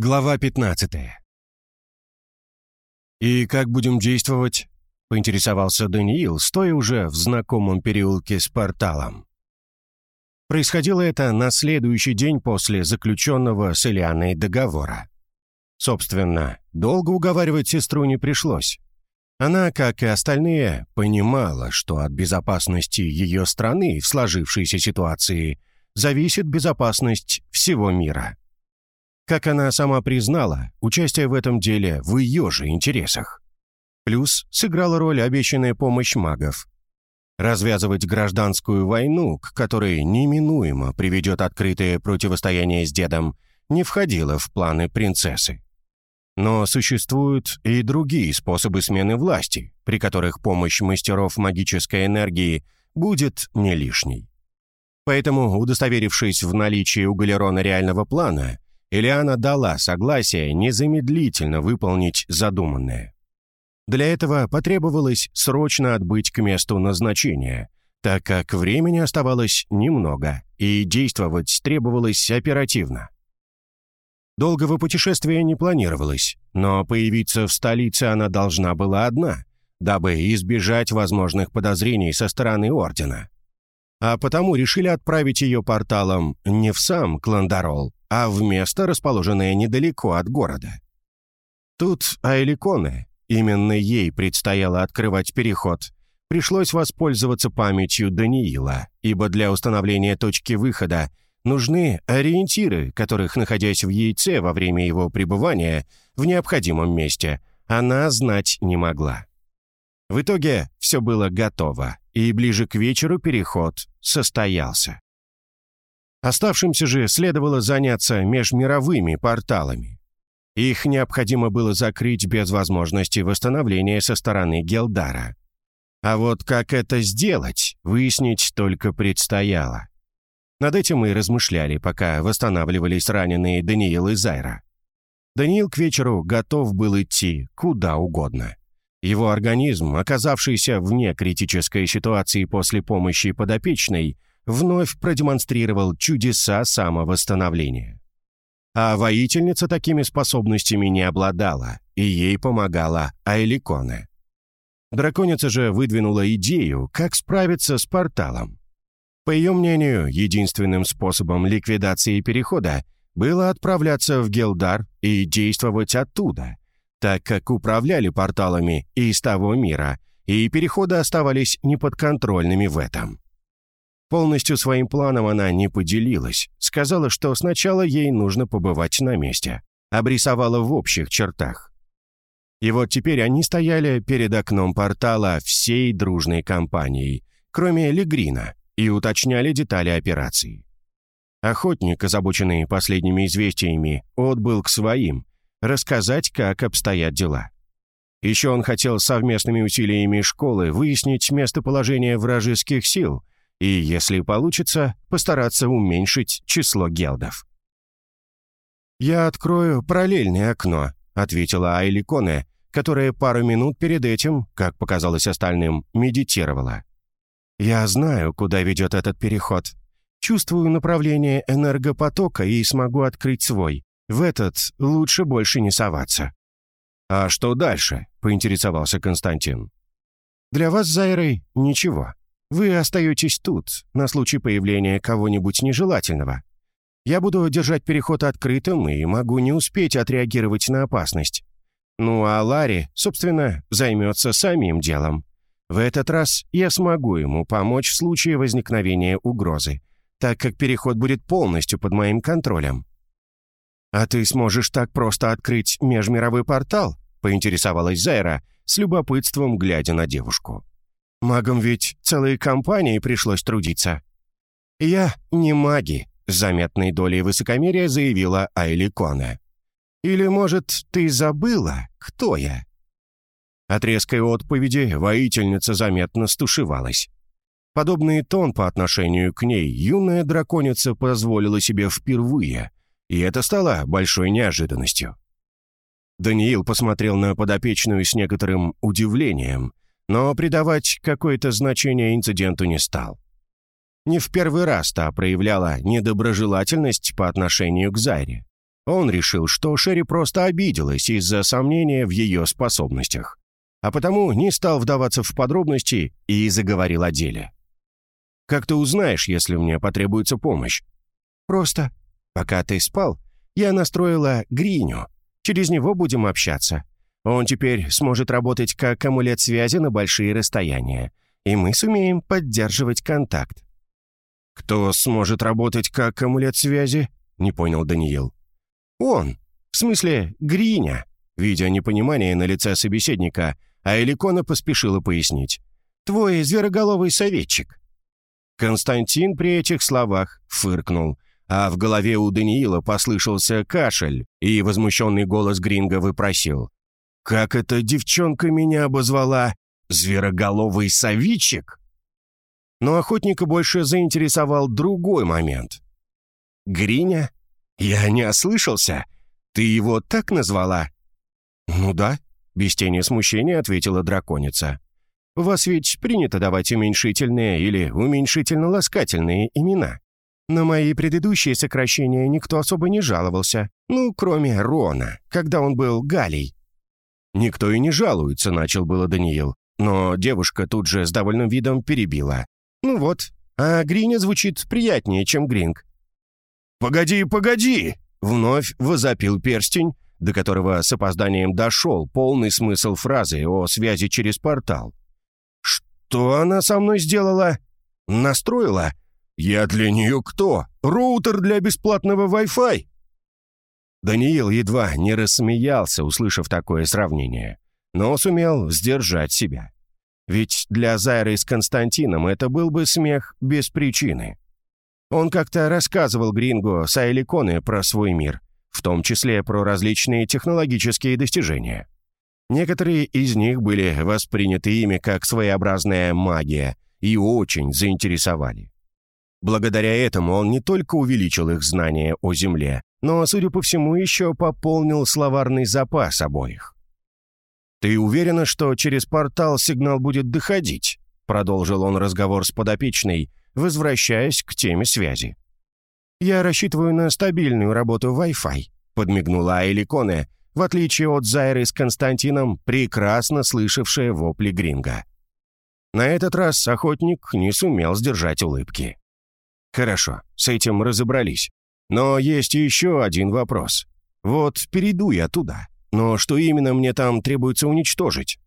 Глава 15 «И как будем действовать?» — поинтересовался Даниил, стоя уже в знакомом переулке с порталом. Происходило это на следующий день после заключенного с Ильяной договора. Собственно, долго уговаривать сестру не пришлось. Она, как и остальные, понимала, что от безопасности ее страны в сложившейся ситуации зависит безопасность всего мира. Как она сама признала, участие в этом деле в ее же интересах. Плюс сыграла роль обещанная помощь магов. Развязывать гражданскую войну, к которой неминуемо приведет открытое противостояние с дедом, не входило в планы принцессы. Но существуют и другие способы смены власти, при которых помощь мастеров магической энергии будет не лишней. Поэтому, удостоверившись в наличии у Галерона реального плана, Элиана дала согласие незамедлительно выполнить задуманное. Для этого потребовалось срочно отбыть к месту назначения, так как времени оставалось немного, и действовать требовалось оперативно. Долгого путешествия не планировалось, но появиться в столице она должна была одна, дабы избежать возможных подозрений со стороны Ордена. А потому решили отправить ее порталом не в сам Кландарол, а в место, расположенное недалеко от города. Тут Айликоне, именно ей предстояло открывать переход, пришлось воспользоваться памятью Даниила, ибо для установления точки выхода нужны ориентиры, которых, находясь в яйце во время его пребывания в необходимом месте, она знать не могла. В итоге все было готово, и ближе к вечеру переход состоялся. Оставшимся же следовало заняться межмировыми порталами. Их необходимо было закрыть без возможности восстановления со стороны Гелдара. А вот как это сделать, выяснить только предстояло. Над этим мы размышляли, пока восстанавливались раненые Даниил и Зайра. Даниил к вечеру готов был идти куда угодно. Его организм, оказавшийся вне критической ситуации после помощи подопечной, вновь продемонстрировал чудеса самовосстановления. А воительница такими способностями не обладала, и ей помогала Айликоне. Драконица же выдвинула идею, как справиться с порталом. По ее мнению, единственным способом ликвидации перехода было отправляться в Гелдар и действовать оттуда, так как управляли порталами из того мира, и переходы оставались неподконтрольными в этом. Полностью своим планом она не поделилась, сказала, что сначала ей нужно побывать на месте, обрисовала в общих чертах. И вот теперь они стояли перед окном портала всей дружной компанией, кроме Легрина, и уточняли детали операции. Охотник, озабоченный последними известиями, отбыл к своим, рассказать, как обстоят дела. Еще он хотел совместными усилиями школы выяснить местоположение вражеских сил – и, если получится, постараться уменьшить число гелдов. «Я открою параллельное окно», — ответила Айли Коне, которая пару минут перед этим, как показалось остальным, медитировала. «Я знаю, куда ведет этот переход. Чувствую направление энергопотока и смогу открыть свой. В этот лучше больше не соваться». «А что дальше?» — поинтересовался Константин. «Для вас, Зайрой, ничего. Вы остаетесь тут, на случай появления кого-нибудь нежелательного. Я буду держать переход открытым и могу не успеть отреагировать на опасность. Ну а Ларри, собственно, займется самим делом. В этот раз я смогу ему помочь в случае возникновения угрозы, так как переход будет полностью под моим контролем. «А ты сможешь так просто открыть межмировой портал?» — поинтересовалась Зайра, с любопытством глядя на девушку. Магам ведь целой компанией пришлось трудиться. «Я не маги», — с заметной долей высокомерия заявила Айли Коне. «Или, может, ты забыла, кто я?» От резкой отповеди воительница заметно стушевалась. Подобный тон по отношению к ней юная драконица позволила себе впервые, и это стало большой неожиданностью. Даниил посмотрел на подопечную с некоторым удивлением, но придавать какое-то значение инциденту не стал. Не в первый раз та проявляла недоброжелательность по отношению к Зайре. Он решил, что Шерри просто обиделась из-за сомнения в ее способностях, а потому не стал вдаваться в подробности и заговорил о деле. «Как ты узнаешь, если мне потребуется помощь?» «Просто. Пока ты спал, я настроила Гриню. Через него будем общаться. Он теперь сможет работать как амулет связи на большие расстояния, и мы сумеем поддерживать контакт». «Кто сможет работать как амулет связи?» — не понял Даниил. «Он. В смысле, Гриня». Видя непонимание на лице собеседника, а Эликона поспешила пояснить. «Твой звероголовый советчик». Константин при этих словах фыркнул, а в голове у Даниила послышался кашель, и возмущенный голос Гринга выпросил. «Как эта девчонка меня обозвала? Звероголовый советчик?» Но охотника больше заинтересовал другой момент. «Гриня? «Я не ослышался? Ты его так назвала?» «Ну да», — без тени смущения ответила драконица. «У вас ведь принято давать уменьшительные или уменьшительно-ласкательные имена. На мои предыдущие сокращения никто особо не жаловался, ну, кроме Рона, когда он был Галей». «Никто и не жалуется», — начал было Даниил, но девушка тут же с довольным видом перебила. «Ну вот, а Гриня звучит приятнее, чем Гринг. «Погоди, погоди!» — вновь возопил перстень, до которого с опозданием дошел полный смысл фразы о связи через портал. «Что она со мной сделала? Настроила? Я для нее кто? Роутер для бесплатного Wi-Fi?» Даниил едва не рассмеялся, услышав такое сравнение, но сумел сдержать себя. Ведь для Зайры с Константином это был бы смех без причины. Он как-то рассказывал Гринго Сайликоне про свой мир, в том числе про различные технологические достижения. Некоторые из них были восприняты ими как своеобразная магия и очень заинтересовали. Благодаря этому он не только увеличил их знания о Земле, но, судя по всему, еще пополнил словарный запас обоих. «Ты уверена, что через портал сигнал будет доходить?» Продолжил он разговор с подопечной, возвращаясь к теме связи. «Я рассчитываю на стабильную работу Wi-Fi», — подмигнула Эликоне, в отличие от Зайры с Константином, прекрасно слышавшая вопли Гринга. На этот раз охотник не сумел сдержать улыбки. «Хорошо, с этим разобрались. Но есть еще один вопрос. Вот перейду я туда, но что именно мне там требуется уничтожить?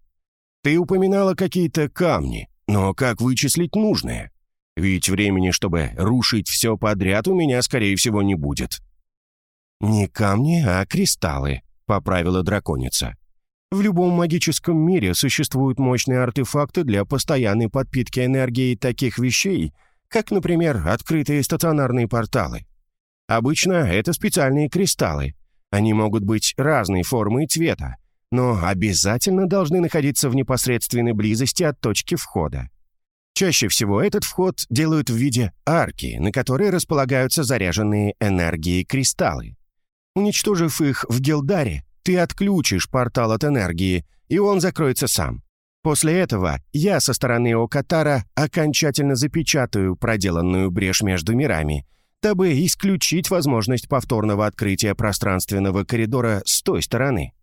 Ты упоминала какие-то камни, но как вычислить нужное? Ведь времени, чтобы рушить все подряд, у меня, скорее всего, не будет». «Не камни, а кристаллы», — поправила драконица. «В любом магическом мире существуют мощные артефакты для постоянной подпитки энергии таких вещей, как, например, открытые стационарные порталы. Обычно это специальные кристаллы. Они могут быть разной формы и цвета, но обязательно должны находиться в непосредственной близости от точки входа. Чаще всего этот вход делают в виде арки, на которой располагаются заряженные энергией кристаллы. Уничтожив их в Гелдаре, ты отключишь портал от энергии, и он закроется сам. После этого я со стороны Окатара окончательно запечатаю проделанную брешь между мирами, дабы исключить возможность повторного открытия пространственного коридора с той стороны.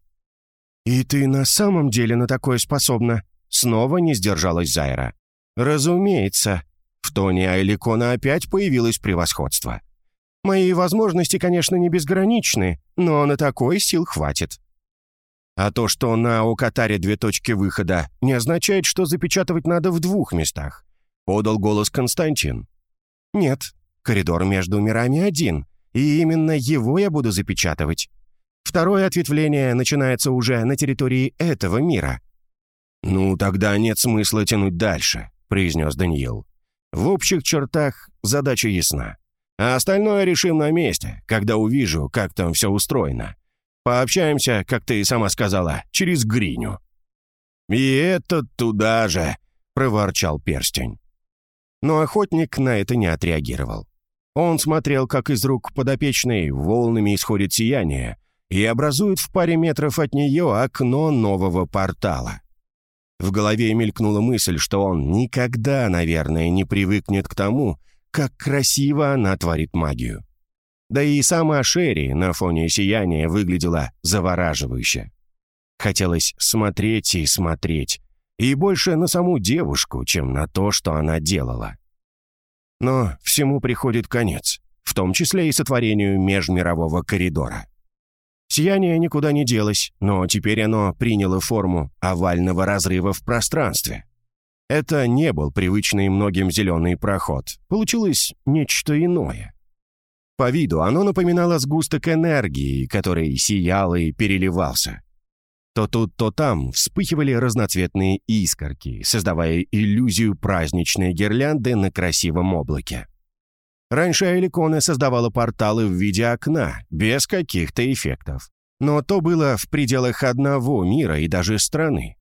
«И ты на самом деле на такое способна?» Снова не сдержалась Зайра. «Разумеется». В тоне Айликона опять появилось превосходство. «Мои возможности, конечно, не безграничны, но на такой сил хватит». А то, что на Окатаре две точки выхода, не означает, что запечатывать надо в двух местах, подал голос Константин. Нет, коридор между мирами один, и именно его я буду запечатывать. Второе ответвление начинается уже на территории этого мира. Ну, тогда нет смысла тянуть дальше. — произнес Даниил. «В общих чертах задача ясна. А остальное решим на месте, когда увижу, как там все устроено. Пообщаемся, как ты сама сказала, через гриню». «И это туда же!» — проворчал перстень. Но охотник на это не отреагировал. Он смотрел, как из рук подопечной волнами исходит сияние и образует в паре метров от нее окно нового портала. В голове мелькнула мысль, что он никогда, наверное, не привыкнет к тому, как красиво она творит магию. Да и сама Шерри на фоне сияния выглядела завораживающе. Хотелось смотреть и смотреть, и больше на саму девушку, чем на то, что она делала. Но всему приходит конец, в том числе и сотворению межмирового коридора. Сияние никуда не делось, но теперь оно приняло форму овального разрыва в пространстве. Это не был привычный многим зеленый проход. Получилось нечто иное. По виду оно напоминало сгусток энергии, который сиял и переливался. То тут, то там вспыхивали разноцветные искорки, создавая иллюзию праздничной гирлянды на красивом облаке. Раньше Эликоне создавала порталы в виде окна, без каких-то эффектов. Но то было в пределах одного мира и даже страны.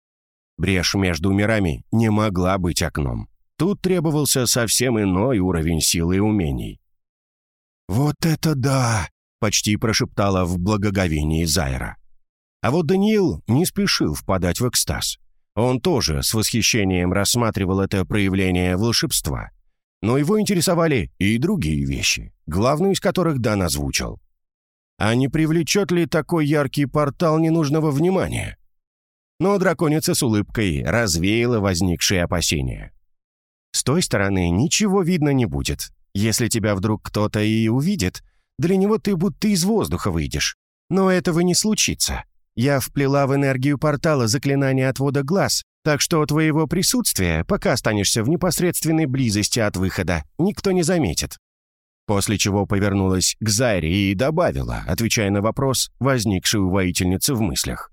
Брешь между мирами не могла быть окном. Тут требовался совсем иной уровень силы и умений. «Вот это да!» — почти прошептала в благоговении Зайра. А вот Даниил не спешил впадать в экстаз. Он тоже с восхищением рассматривал это проявление волшебства. Но его интересовали и другие вещи, главную из которых Дан озвучил. А не привлечет ли такой яркий портал ненужного внимания? Но драконица с улыбкой развеяла возникшие опасения. С той стороны ничего видно не будет. Если тебя вдруг кто-то и увидит, для него ты будто из воздуха выйдешь. Но этого не случится. Я вплела в энергию портала заклинание отвода глаз, так что твоего присутствия, пока останешься в непосредственной близости от выхода, никто не заметит». После чего повернулась к Зайре и добавила, отвечая на вопрос, возникший у воительницы в мыслях.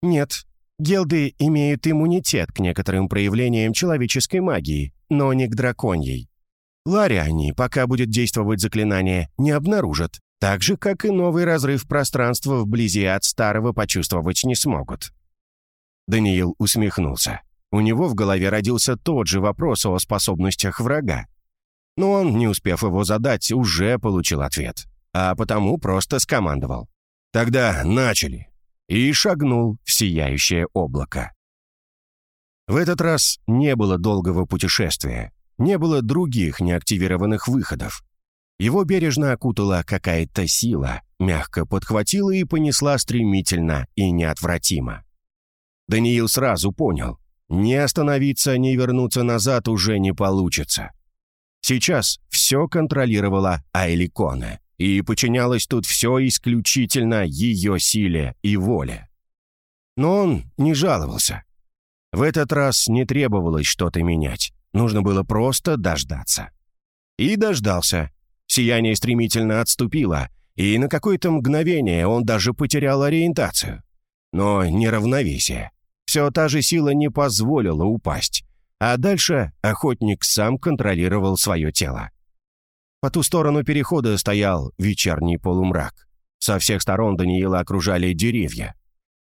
«Нет, гелды имеют иммунитет к некоторым проявлениям человеческой магии, но не к драконьей. Ларе они, пока будет действовать заклинание, не обнаружат, так же, как и новый разрыв пространства вблизи от старого почувствовать не смогут. Даниил усмехнулся. У него в голове родился тот же вопрос о способностях врага. Но он, не успев его задать, уже получил ответ. А потому просто скомандовал. «Тогда начали!» И шагнул в сияющее облако. В этот раз не было долгого путешествия, не было других неактивированных выходов. Его бережно окутала какая-то сила, мягко подхватила и понесла стремительно и неотвратимо. Даниил сразу понял, ни остановиться, ни вернуться назад уже не получится. Сейчас все контролировала Айликона, и подчинялось тут все исключительно ее силе и воле. Но он не жаловался. В этот раз не требовалось что-то менять, нужно было просто дождаться. И дождался, Сияние стремительно отступило, и на какое-то мгновение он даже потерял ориентацию. Но не равновесие. Все та же сила не позволила упасть. А дальше охотник сам контролировал свое тело. По ту сторону перехода стоял вечерний полумрак. Со всех сторон Даниила окружали деревья.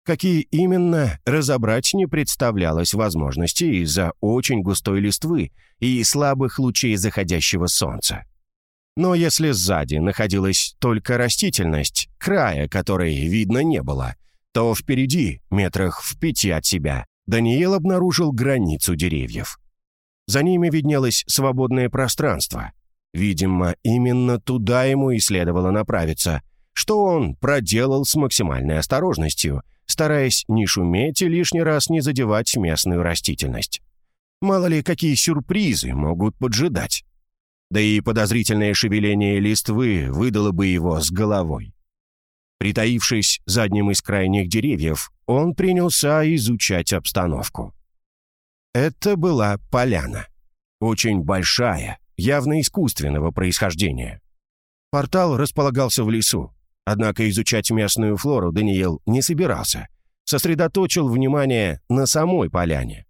Какие именно, разобрать не представлялось возможности из-за очень густой листвы и слабых лучей заходящего солнца. Но если сзади находилась только растительность, края которой видно не было, то впереди, метрах в пяти от себя, Даниил обнаружил границу деревьев. За ними виднелось свободное пространство. Видимо, именно туда ему и следовало направиться, что он проделал с максимальной осторожностью, стараясь не шуметь и лишний раз не задевать местную растительность. Мало ли, какие сюрпризы могут поджидать да и подозрительное шевеление листвы выдало бы его с головой. Притаившись за одним из крайних деревьев, он принялся изучать обстановку. Это была поляна. Очень большая, явно искусственного происхождения. Портал располагался в лесу, однако изучать местную флору Даниил не собирался. Сосредоточил внимание на самой поляне.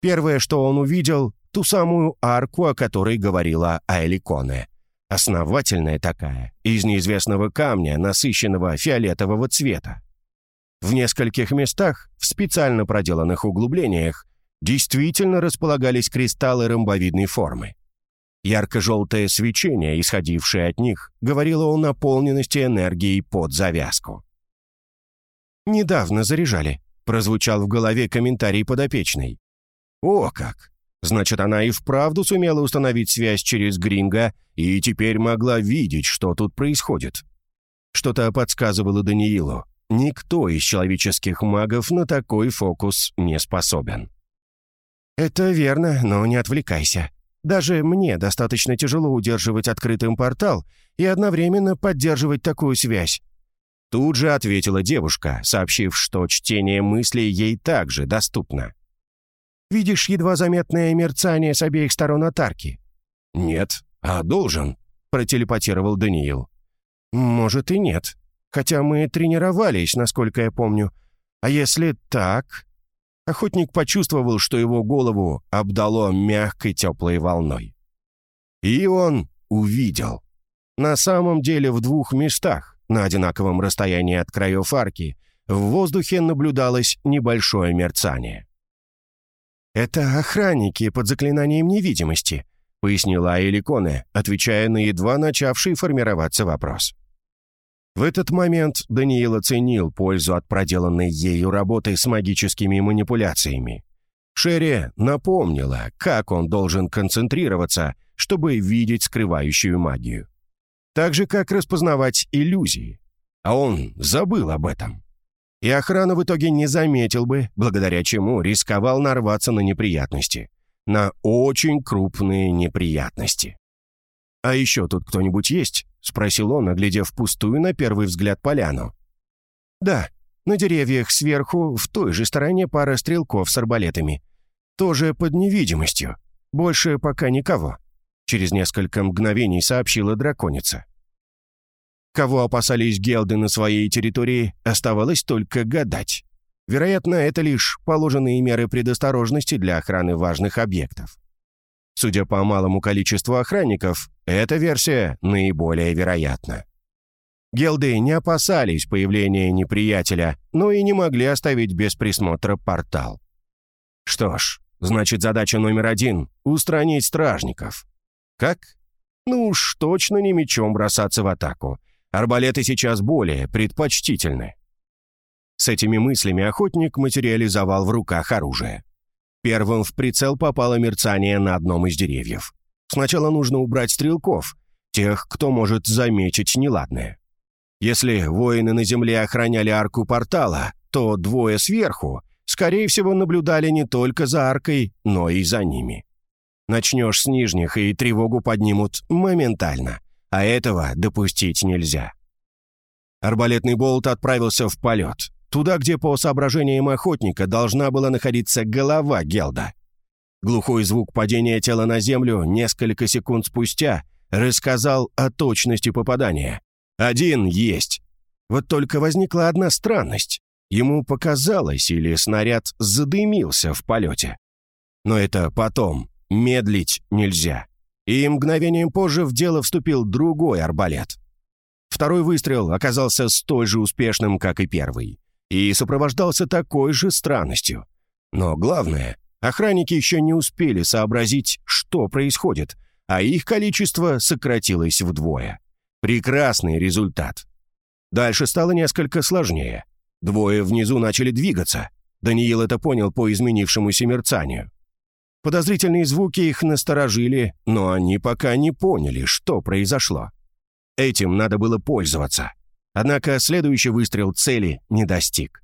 Первое, что он увидел, ту самую арку, о которой говорила Айликоне. Основательная такая, из неизвестного камня, насыщенного фиолетового цвета. В нескольких местах, в специально проделанных углублениях, действительно располагались кристаллы ромбовидной формы. Ярко-желтое свечение, исходившее от них, говорило о наполненности энергией под завязку. «Недавно заряжали», — прозвучал в голове комментарий подопечный. «О как! Значит, она и вправду сумела установить связь через Гринга и теперь могла видеть, что тут происходит. Что-то подсказывало Даниилу. Никто из человеческих магов на такой фокус не способен. «Это верно, но не отвлекайся. Даже мне достаточно тяжело удерживать открытым портал и одновременно поддерживать такую связь». Тут же ответила девушка, сообщив, что чтение мыслей ей также доступно. «Видишь едва заметное мерцание с обеих сторон от арки?» «Нет, а должен», — протелепатировал Даниил. «Может и нет. Хотя мы тренировались, насколько я помню. А если так...» Охотник почувствовал, что его голову обдало мягкой теплой волной. И он увидел. На самом деле в двух местах, на одинаковом расстоянии от краев арки, в воздухе наблюдалось небольшое мерцание. «Это охранники под заклинанием невидимости», — пояснила Аэликоне, отвечая на едва начавший формироваться вопрос. В этот момент Даниил оценил пользу от проделанной ею работы с магическими манипуляциями. Шерри напомнила, как он должен концентрироваться, чтобы видеть скрывающую магию. Так же, как распознавать иллюзии. А он забыл об этом. И охрана в итоге не заметил бы, благодаря чему рисковал нарваться на неприятности. На очень крупные неприятности. «А еще тут кто-нибудь есть?» — спросил он, оглядев пустую на первый взгляд поляну. «Да, на деревьях сверху, в той же стороне пара стрелков с арбалетами. Тоже под невидимостью. Больше пока никого», — через несколько мгновений сообщила драконица. Кого опасались гелды на своей территории, оставалось только гадать. Вероятно, это лишь положенные меры предосторожности для охраны важных объектов. Судя по малому количеству охранников, эта версия наиболее вероятна. Гелды не опасались появления неприятеля, но и не могли оставить без присмотра портал. Что ж, значит задача номер один — устранить стражников. Как? Ну уж точно не мечом бросаться в атаку. Арбалеты сейчас более предпочтительны. С этими мыслями охотник материализовал в руках оружие. Первым в прицел попало мерцание на одном из деревьев. Сначала нужно убрать стрелков, тех, кто может заметить неладное. Если воины на земле охраняли арку портала, то двое сверху, скорее всего, наблюдали не только за аркой, но и за ними. Начнешь с нижних, и тревогу поднимут моментально, а этого допустить нельзя. Арбалетный болт отправился в полет, Туда, где, по соображениям охотника, должна была находиться голова Гелда. Глухой звук падения тела на землю несколько секунд спустя рассказал о точности попадания. Один есть. Вот только возникла одна странность. Ему показалось, или снаряд задымился в полете. Но это потом. Медлить нельзя. И мгновением позже в дело вступил другой арбалет. Второй выстрел оказался столь же успешным, как и первый и сопровождался такой же странностью. Но главное, охранники еще не успели сообразить, что происходит, а их количество сократилось вдвое. Прекрасный результат. Дальше стало несколько сложнее. Двое внизу начали двигаться. Даниил это понял по изменившемуся мерцанию. Подозрительные звуки их насторожили, но они пока не поняли, что произошло. Этим надо было пользоваться. Однако следующий выстрел цели не достиг.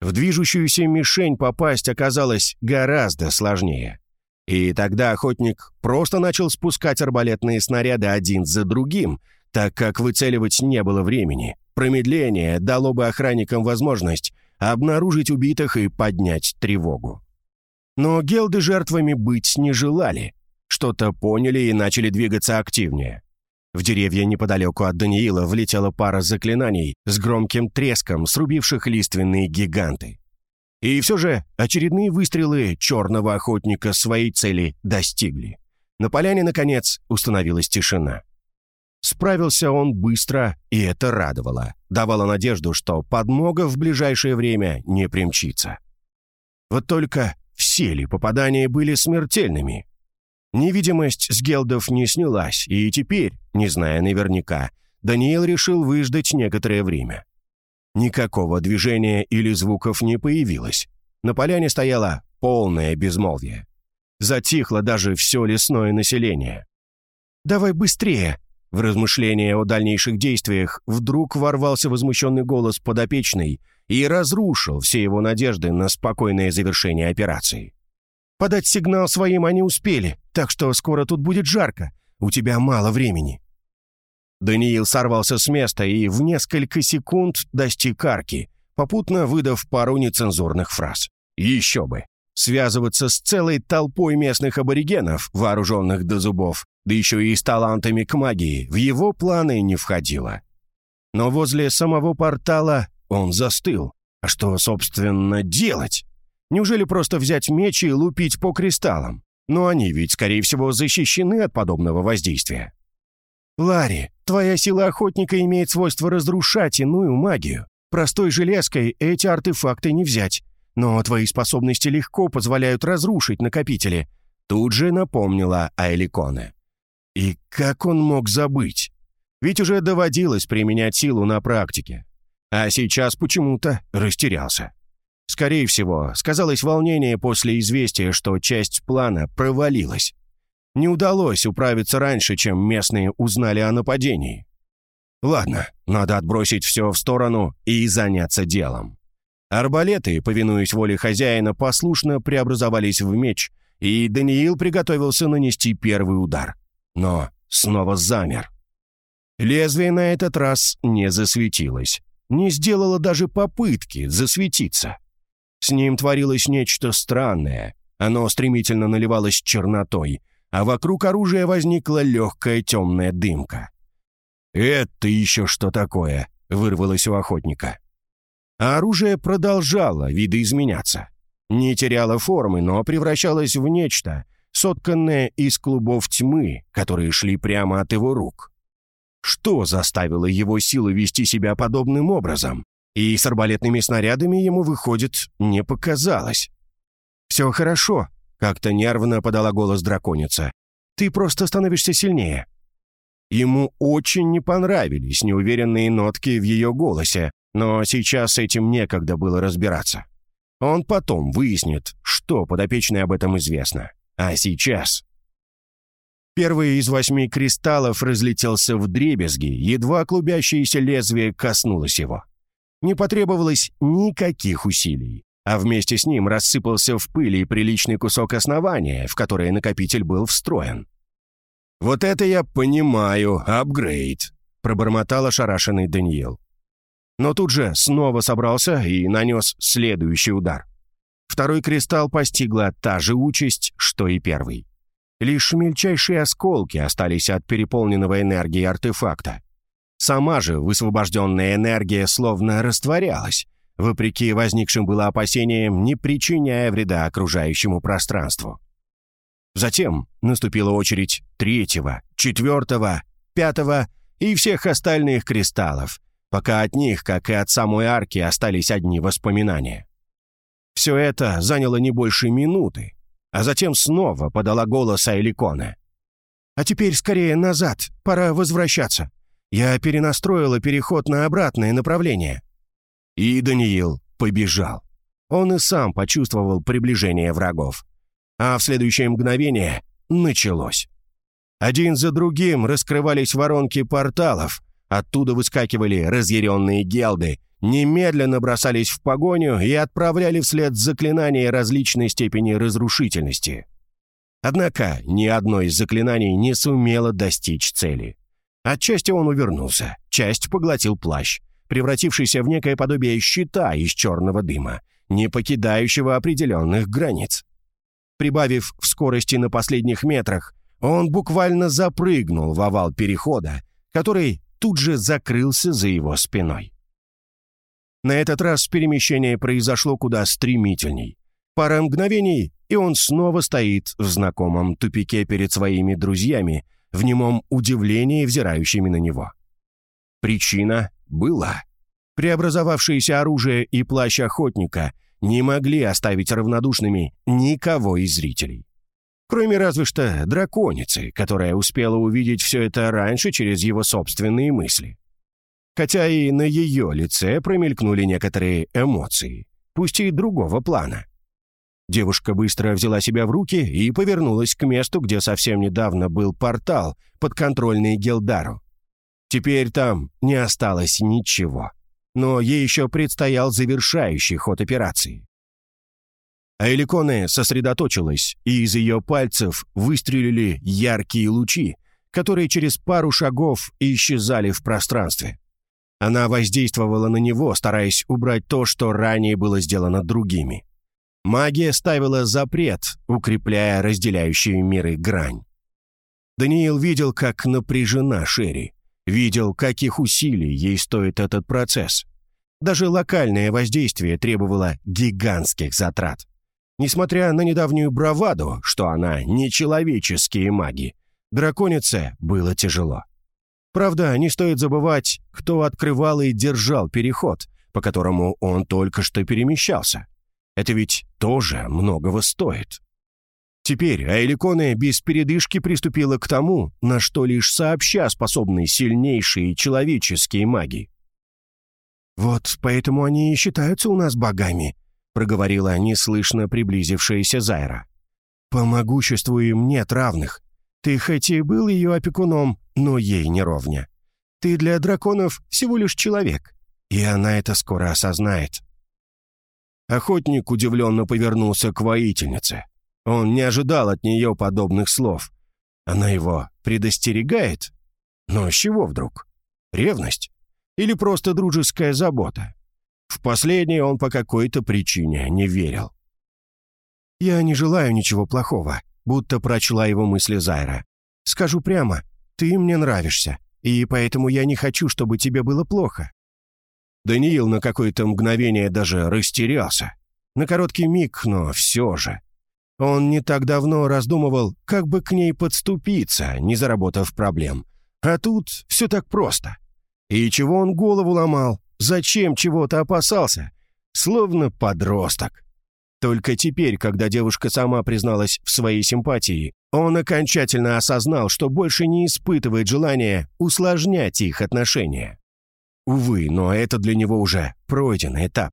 В движущуюся мишень попасть оказалось гораздо сложнее. И тогда охотник просто начал спускать арбалетные снаряды один за другим, так как выцеливать не было времени. Промедление дало бы охранникам возможность обнаружить убитых и поднять тревогу. Но гелды жертвами быть не желали. Что-то поняли и начали двигаться активнее. В деревья неподалеку от Даниила влетела пара заклинаний с громким треском, срубивших лиственные гиганты. И все же очередные выстрелы черного охотника своей цели достигли. На поляне, наконец, установилась тишина. Справился он быстро, и это радовало. Давало надежду, что подмога в ближайшее время не примчится. Вот только все ли попадания были смертельными? Невидимость с гелдов не снялась, и теперь, не зная наверняка, Даниил решил выждать некоторое время. Никакого движения или звуков не появилось. На поляне стояло полное безмолвие. Затихло даже все лесное население. «Давай быстрее!» В размышления о дальнейших действиях вдруг ворвался возмущенный голос подопечной и разрушил все его надежды на спокойное завершение операции. «Подать сигнал своим они успели, так что скоро тут будет жарко. У тебя мало времени». Даниил сорвался с места и в несколько секунд достиг арки, попутно выдав пару нецензурных фраз. Еще бы. Связываться с целой толпой местных аборигенов, вооруженных до зубов, да еще и с талантами к магии, в его планы не входило. Но возле самого портала он застыл. А что, собственно, делать? Неужели просто взять меч и лупить по кристаллам? Но они ведь, скорее всего, защищены от подобного воздействия. «Ларри, твоя сила охотника имеет свойство разрушать иную магию. Простой железкой эти артефакты не взять. Но твои способности легко позволяют разрушить накопители», тут же напомнила Айликоне. И как он мог забыть? Ведь уже доводилось применять силу на практике. А сейчас почему-то растерялся. Скорее всего, сказалось волнение после известия, что часть плана провалилась. Не удалось управиться раньше, чем местные узнали о нападении. Ладно, надо отбросить все в сторону и заняться делом. Арбалеты, повинуясь воле хозяина, послушно преобразовались в меч, и Даниил приготовился нанести первый удар. Но снова замер. Лезвие на этот раз не засветилось, не сделало даже попытки засветиться. С ним творилось нечто странное. Оно стремительно наливалось чернотой, а вокруг оружия возникла легкая темная дымка. «Это еще что такое?» — вырвалось у охотника а оружие продолжало видоизменяться. Не теряло формы, но превращалось в нечто, сотканное из клубов тьмы, которые шли прямо от его рук. Что заставило его силы вести себя подобным образом? И с арбалетными снарядами ему, выходит, не показалось. «Все хорошо», — как-то нервно подала голос драконица. «Ты просто становишься сильнее». Ему очень не понравились неуверенные нотки в ее голосе, но сейчас с этим некогда было разбираться. Он потом выяснит, что подопечной об этом известно. А сейчас... Первый из восьми кристаллов разлетелся в дребезги, едва клубящееся лезвие коснулось его. Не потребовалось никаких усилий, а вместе с ним рассыпался в пыли приличный кусок основания, в которое накопитель был встроен. «Вот это я понимаю, апгрейд», — пробормотал ошарашенный Даниил но тут же снова собрался и нанес следующий удар. Второй кристалл постигла та же участь, что и первый. Лишь мельчайшие осколки остались от переполненного энергии артефакта. Сама же высвобожденная энергия словно растворялась, вопреки возникшим было опасениям, не причиняя вреда окружающему пространству. Затем наступила очередь третьего, четвертого, пятого и всех остальных кристаллов, пока от них, как и от самой арки, остались одни воспоминания. Все это заняло не больше минуты, а затем снова подала голос Айликона. «А теперь скорее назад, пора возвращаться. Я перенастроила переход на обратное направление». И Даниил побежал. Он и сам почувствовал приближение врагов. А в следующее мгновение началось. Один за другим раскрывались воронки порталов, Оттуда выскакивали разъяренные гелды, немедленно бросались в погоню и отправляли вслед заклинания различной степени разрушительности. Однако ни одно из заклинаний не сумело достичь цели. Отчасти он увернулся, часть поглотил плащ, превратившийся в некое подобие щита из черного дыма, не покидающего определенных границ. Прибавив в скорости на последних метрах, он буквально запрыгнул в овал перехода, который тут же закрылся за его спиной. На этот раз перемещение произошло куда стремительней. Пара мгновений, и он снова стоит в знакомом тупике перед своими друзьями, в немом удивлении, взирающими на него. Причина была. Преобразовавшееся оружие и плащ охотника не могли оставить равнодушными никого из зрителей. Кроме разве что драконицы, которая успела увидеть все это раньше через его собственные мысли. Хотя и на ее лице промелькнули некоторые эмоции, пусть и другого плана. Девушка быстро взяла себя в руки и повернулась к месту, где совсем недавно был портал, подконтрольный Гелдару. Теперь там не осталось ничего. Но ей еще предстоял завершающий ход операции. Айликоне сосредоточилась, и из ее пальцев выстрелили яркие лучи, которые через пару шагов исчезали в пространстве. Она воздействовала на него, стараясь убрать то, что ранее было сделано другими. Магия ставила запрет, укрепляя разделяющие миры грань. Даниил видел, как напряжена Шерри, видел, каких усилий ей стоит этот процесс. Даже локальное воздействие требовало гигантских затрат. Несмотря на недавнюю браваду, что она не человеческие маги, драконице было тяжело. Правда, не стоит забывать, кто открывал и держал переход, по которому он только что перемещался. Это ведь тоже многого стоит. Теперь Айликоне без передышки приступила к тому, на что лишь сообща способны сильнейшие человеческие маги. «Вот поэтому они и считаются у нас богами», — проговорила неслышно приблизившаяся Зайра. «По могуществу им нет равных. Ты хоть и был ее опекуном, но ей не ровня. Ты для драконов всего лишь человек, и она это скоро осознает». Охотник удивленно повернулся к воительнице. Он не ожидал от нее подобных слов. Она его предостерегает? Но с чего вдруг? Ревность? Или просто дружеская забота? В последнее он по какой-то причине не верил. «Я не желаю ничего плохого», будто прочла его мысли Зайра. «Скажу прямо, ты мне нравишься, и поэтому я не хочу, чтобы тебе было плохо. Даниил на какое-то мгновение даже растерялся. На короткий миг, но все же. Он не так давно раздумывал, как бы к ней подступиться, не заработав проблем. А тут все так просто. И чего он голову ломал? Зачем чего-то опасался? Словно подросток. Только теперь, когда девушка сама призналась в своей симпатии, он окончательно осознал, что больше не испытывает желания усложнять их отношения. Увы, но это для него уже пройденный этап.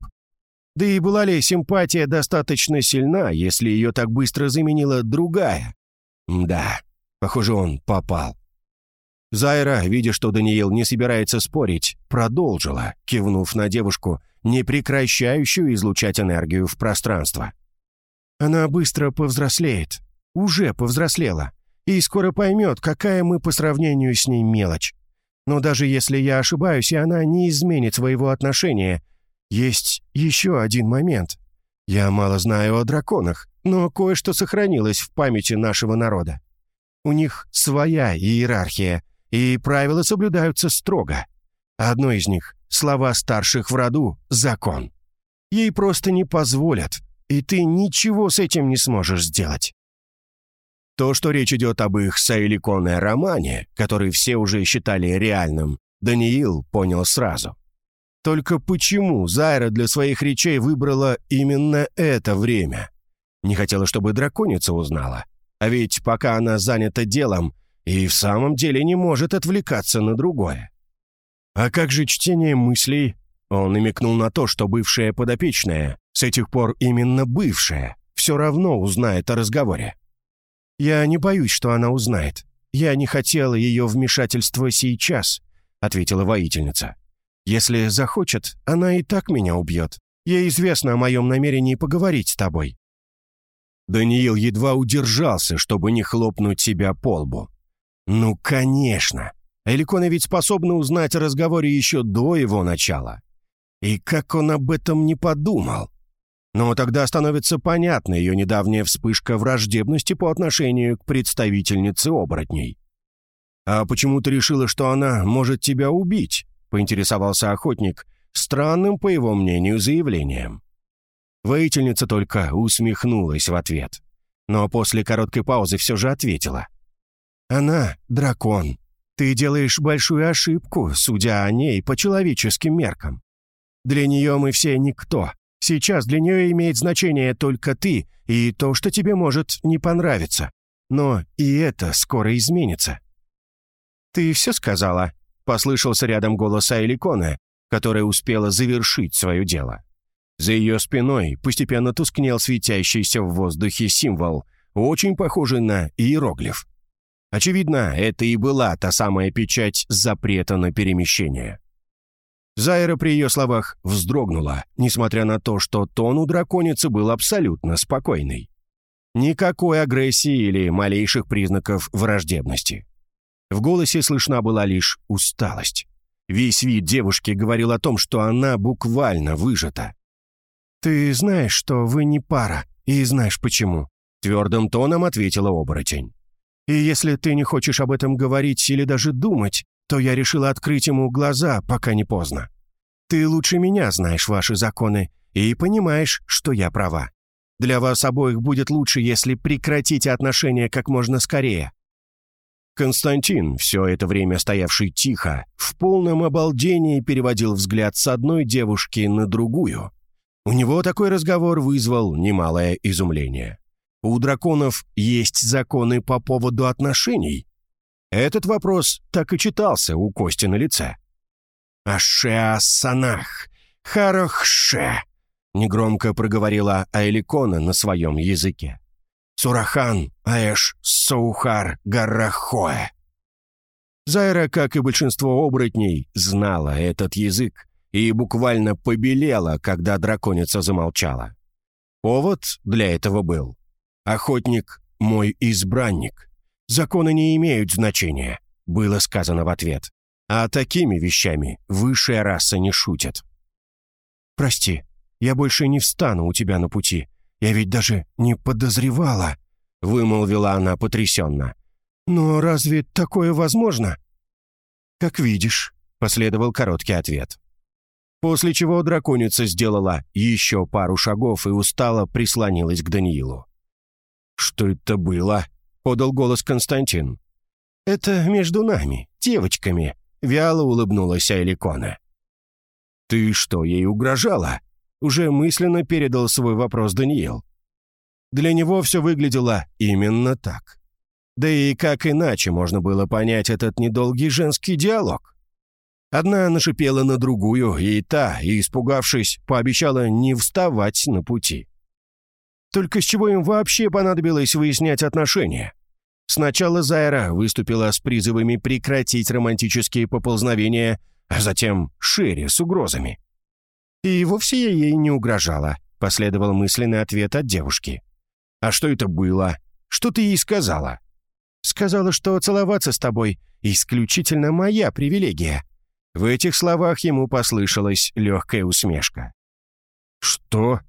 Да и была ли симпатия достаточно сильна, если ее так быстро заменила другая? Да, похоже, он попал. Зайра, видя, что Даниил не собирается спорить, продолжила, кивнув на девушку, не прекращающую излучать энергию в пространство. «Она быстро повзрослеет, уже повзрослела, и скоро поймет, какая мы по сравнению с ней мелочь. Но даже если я ошибаюсь, и она не изменит своего отношения, есть еще один момент. Я мало знаю о драконах, но кое-что сохранилось в памяти нашего народа. У них своя иерархия, и правила соблюдаются строго. Одно из них — слова старших в роду — закон. Ей просто не позволят, и ты ничего с этим не сможешь сделать. То, что речь идет об их Саиликоне романе, который все уже считали реальным, Даниил понял сразу. Только почему Зайра для своих речей выбрала именно это время? Не хотела, чтобы драконица узнала. А ведь пока она занята делом, и в самом деле не может отвлекаться на другое. А как же чтение мыслей? Он намекнул на то, что бывшая подопечная, с этих пор именно бывшая, все равно узнает о разговоре. «Я не боюсь, что она узнает. Я не хотела ее вмешательства сейчас», — ответила воительница. «Если захочет, она и так меня убьет. Ей известно о моем намерении поговорить с тобой». Даниил едва удержался, чтобы не хлопнуть себя по лбу. «Ну, конечно! Эликона ведь способна узнать о разговоре еще до его начала. И как он об этом не подумал?» Но тогда становится понятна ее недавняя вспышка враждебности по отношению к представительнице оборотней. «А почему ты решила, что она может тебя убить?» — поинтересовался охотник, странным, по его мнению, заявлением. Воительница только усмехнулась в ответ, но после короткой паузы все же ответила. «Она — дракон. Ты делаешь большую ошибку, судя о ней по человеческим меркам. Для нее мы все никто, Сейчас для нее имеет значение только ты и то, что тебе может не понравиться. Но и это скоро изменится». «Ты все сказала?» — послышался рядом голос Айликона, которая успела завершить свое дело. За ее спиной постепенно тускнел светящийся в воздухе символ, очень похожий на иероглиф. Очевидно, это и была та самая печать запрета на перемещение. Зайра при ее словах вздрогнула, несмотря на то, что тон у драконицы был абсолютно спокойный. Никакой агрессии или малейших признаков враждебности. В голосе слышна была лишь усталость. Весь вид девушки говорил о том, что она буквально выжата. «Ты знаешь, что вы не пара, и знаешь почему», — твердым тоном ответила оборотень. «И если ты не хочешь об этом говорить или даже думать, то я решила открыть ему глаза, пока не поздно. Ты лучше меня знаешь ваши законы и понимаешь, что я права. Для вас обоих будет лучше, если прекратите отношения как можно скорее». Константин, все это время стоявший тихо, в полном обалдении переводил взгляд с одной девушки на другую. У него такой разговор вызвал немалое изумление. У драконов есть законы по поводу отношений? Этот вопрос так и читался у Кости на лице. «Аше-асанах! Харахше!» — негромко проговорила Айликона на своем языке. «Сурахан аэш соухар гарахоэ». Зайра, как и большинство оборотней, знала этот язык и буквально побелела, когда драконица замолчала. Повод для этого был. «Охотник — мой избранник. Законы не имеют значения», — было сказано в ответ. «А такими вещами высшая раса не шутит». «Прости», я больше не встану у тебя на пути. Я ведь даже не подозревала», — вымолвила она потрясенно. «Но разве такое возможно?» «Как видишь», — последовал короткий ответ. После чего драконица сделала еще пару шагов и устало прислонилась к Даниилу. «Что это было?» — подал голос Константин. «Это между нами, девочками», — вяло улыбнулась Айликона. «Ты что, ей угрожала?» уже мысленно передал свой вопрос Даниил. Для него все выглядело именно так. Да и как иначе можно было понять этот недолгий женский диалог? Одна нашипела на другую, и та, испугавшись, пообещала не вставать на пути. Только с чего им вообще понадобилось выяснять отношения? Сначала Зайра выступила с призывами прекратить романтические поползновения, а затем Шерри с угрозами. «И вовсе я ей не угрожала», — последовал мысленный ответ от девушки. «А что это было? Что ты ей сказала?» «Сказала, что целоваться с тобой — исключительно моя привилегия». В этих словах ему послышалась легкая усмешка. «Что?»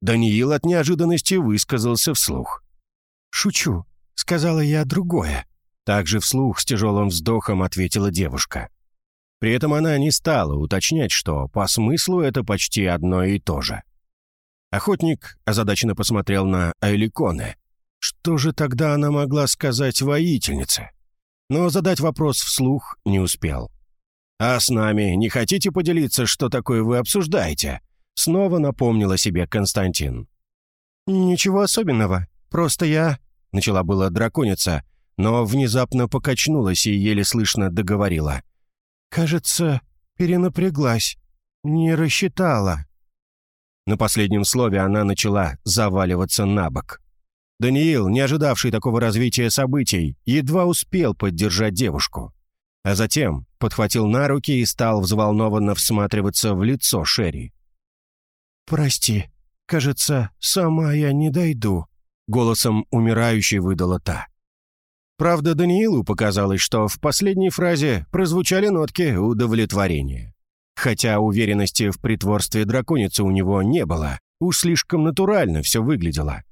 Даниил от неожиданности высказался вслух. «Шучу», — сказала я другое. Также вслух с тяжелым вздохом ответила девушка. При этом она не стала уточнять, что по смыслу это почти одно и то же. Охотник озадаченно посмотрел на Айликоне. Что же тогда она могла сказать воительнице? Но задать вопрос вслух не успел. «А с нами не хотите поделиться, что такое вы обсуждаете?» Снова напомнила себе Константин. «Ничего особенного. Просто я...» Начала была драконица, но внезапно покачнулась и еле слышно договорила. Кажется, перенапряглась, не рассчитала. На последнем слове она начала заваливаться на бок. Даниил, не ожидавший такого развития событий, едва успел поддержать девушку. А затем подхватил на руки и стал взволнованно всматриваться в лицо Шерри. «Прости, кажется, сама я не дойду», — голосом умирающей выдала та. Правда, Даниилу показалось, что в последней фразе прозвучали нотки удовлетворения. Хотя уверенности в притворстве драконицы у него не было, уж слишком натурально все выглядело.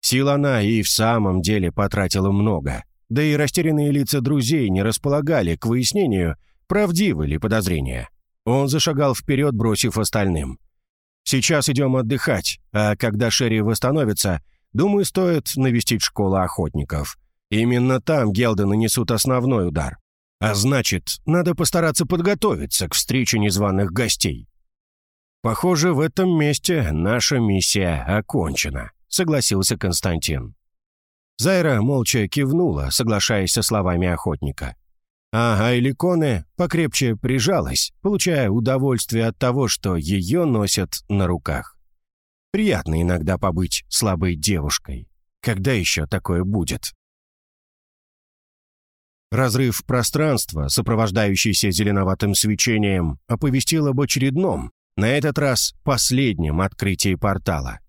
Сил она и в самом деле потратила много, да и растерянные лица друзей не располагали к выяснению, правдивы ли подозрения. Он зашагал вперед, бросив остальным. «Сейчас идем отдыхать, а когда Шерри восстановится, думаю, стоит навестить школу охотников». Именно там Гелды нанесут основной удар. А значит, надо постараться подготовиться к встрече незваных гостей. Похоже, в этом месте наша миссия окончена, согласился Константин. Зайра молча кивнула, соглашаясь со словами охотника. А Айликоне покрепче прижалась, получая удовольствие от того, что ее носят на руках. Приятно иногда побыть слабой девушкой. Когда еще такое будет? Разрыв пространства, сопровождающийся зеленоватым свечением, оповестил об очередном, на этот раз последнем открытии портала.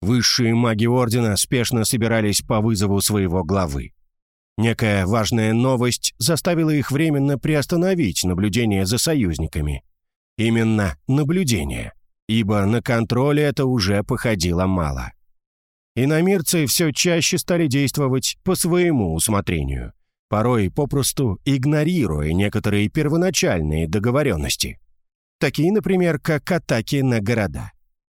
Высшие маги Ордена спешно собирались по вызову своего главы. Некая важная новость заставила их временно приостановить наблюдение за союзниками. Именно наблюдение, ибо на контроле это уже походило мало. Иномирцы все чаще стали действовать по своему усмотрению, порой попросту игнорируя некоторые первоначальные договоренности. Такие, например, как атаки на города.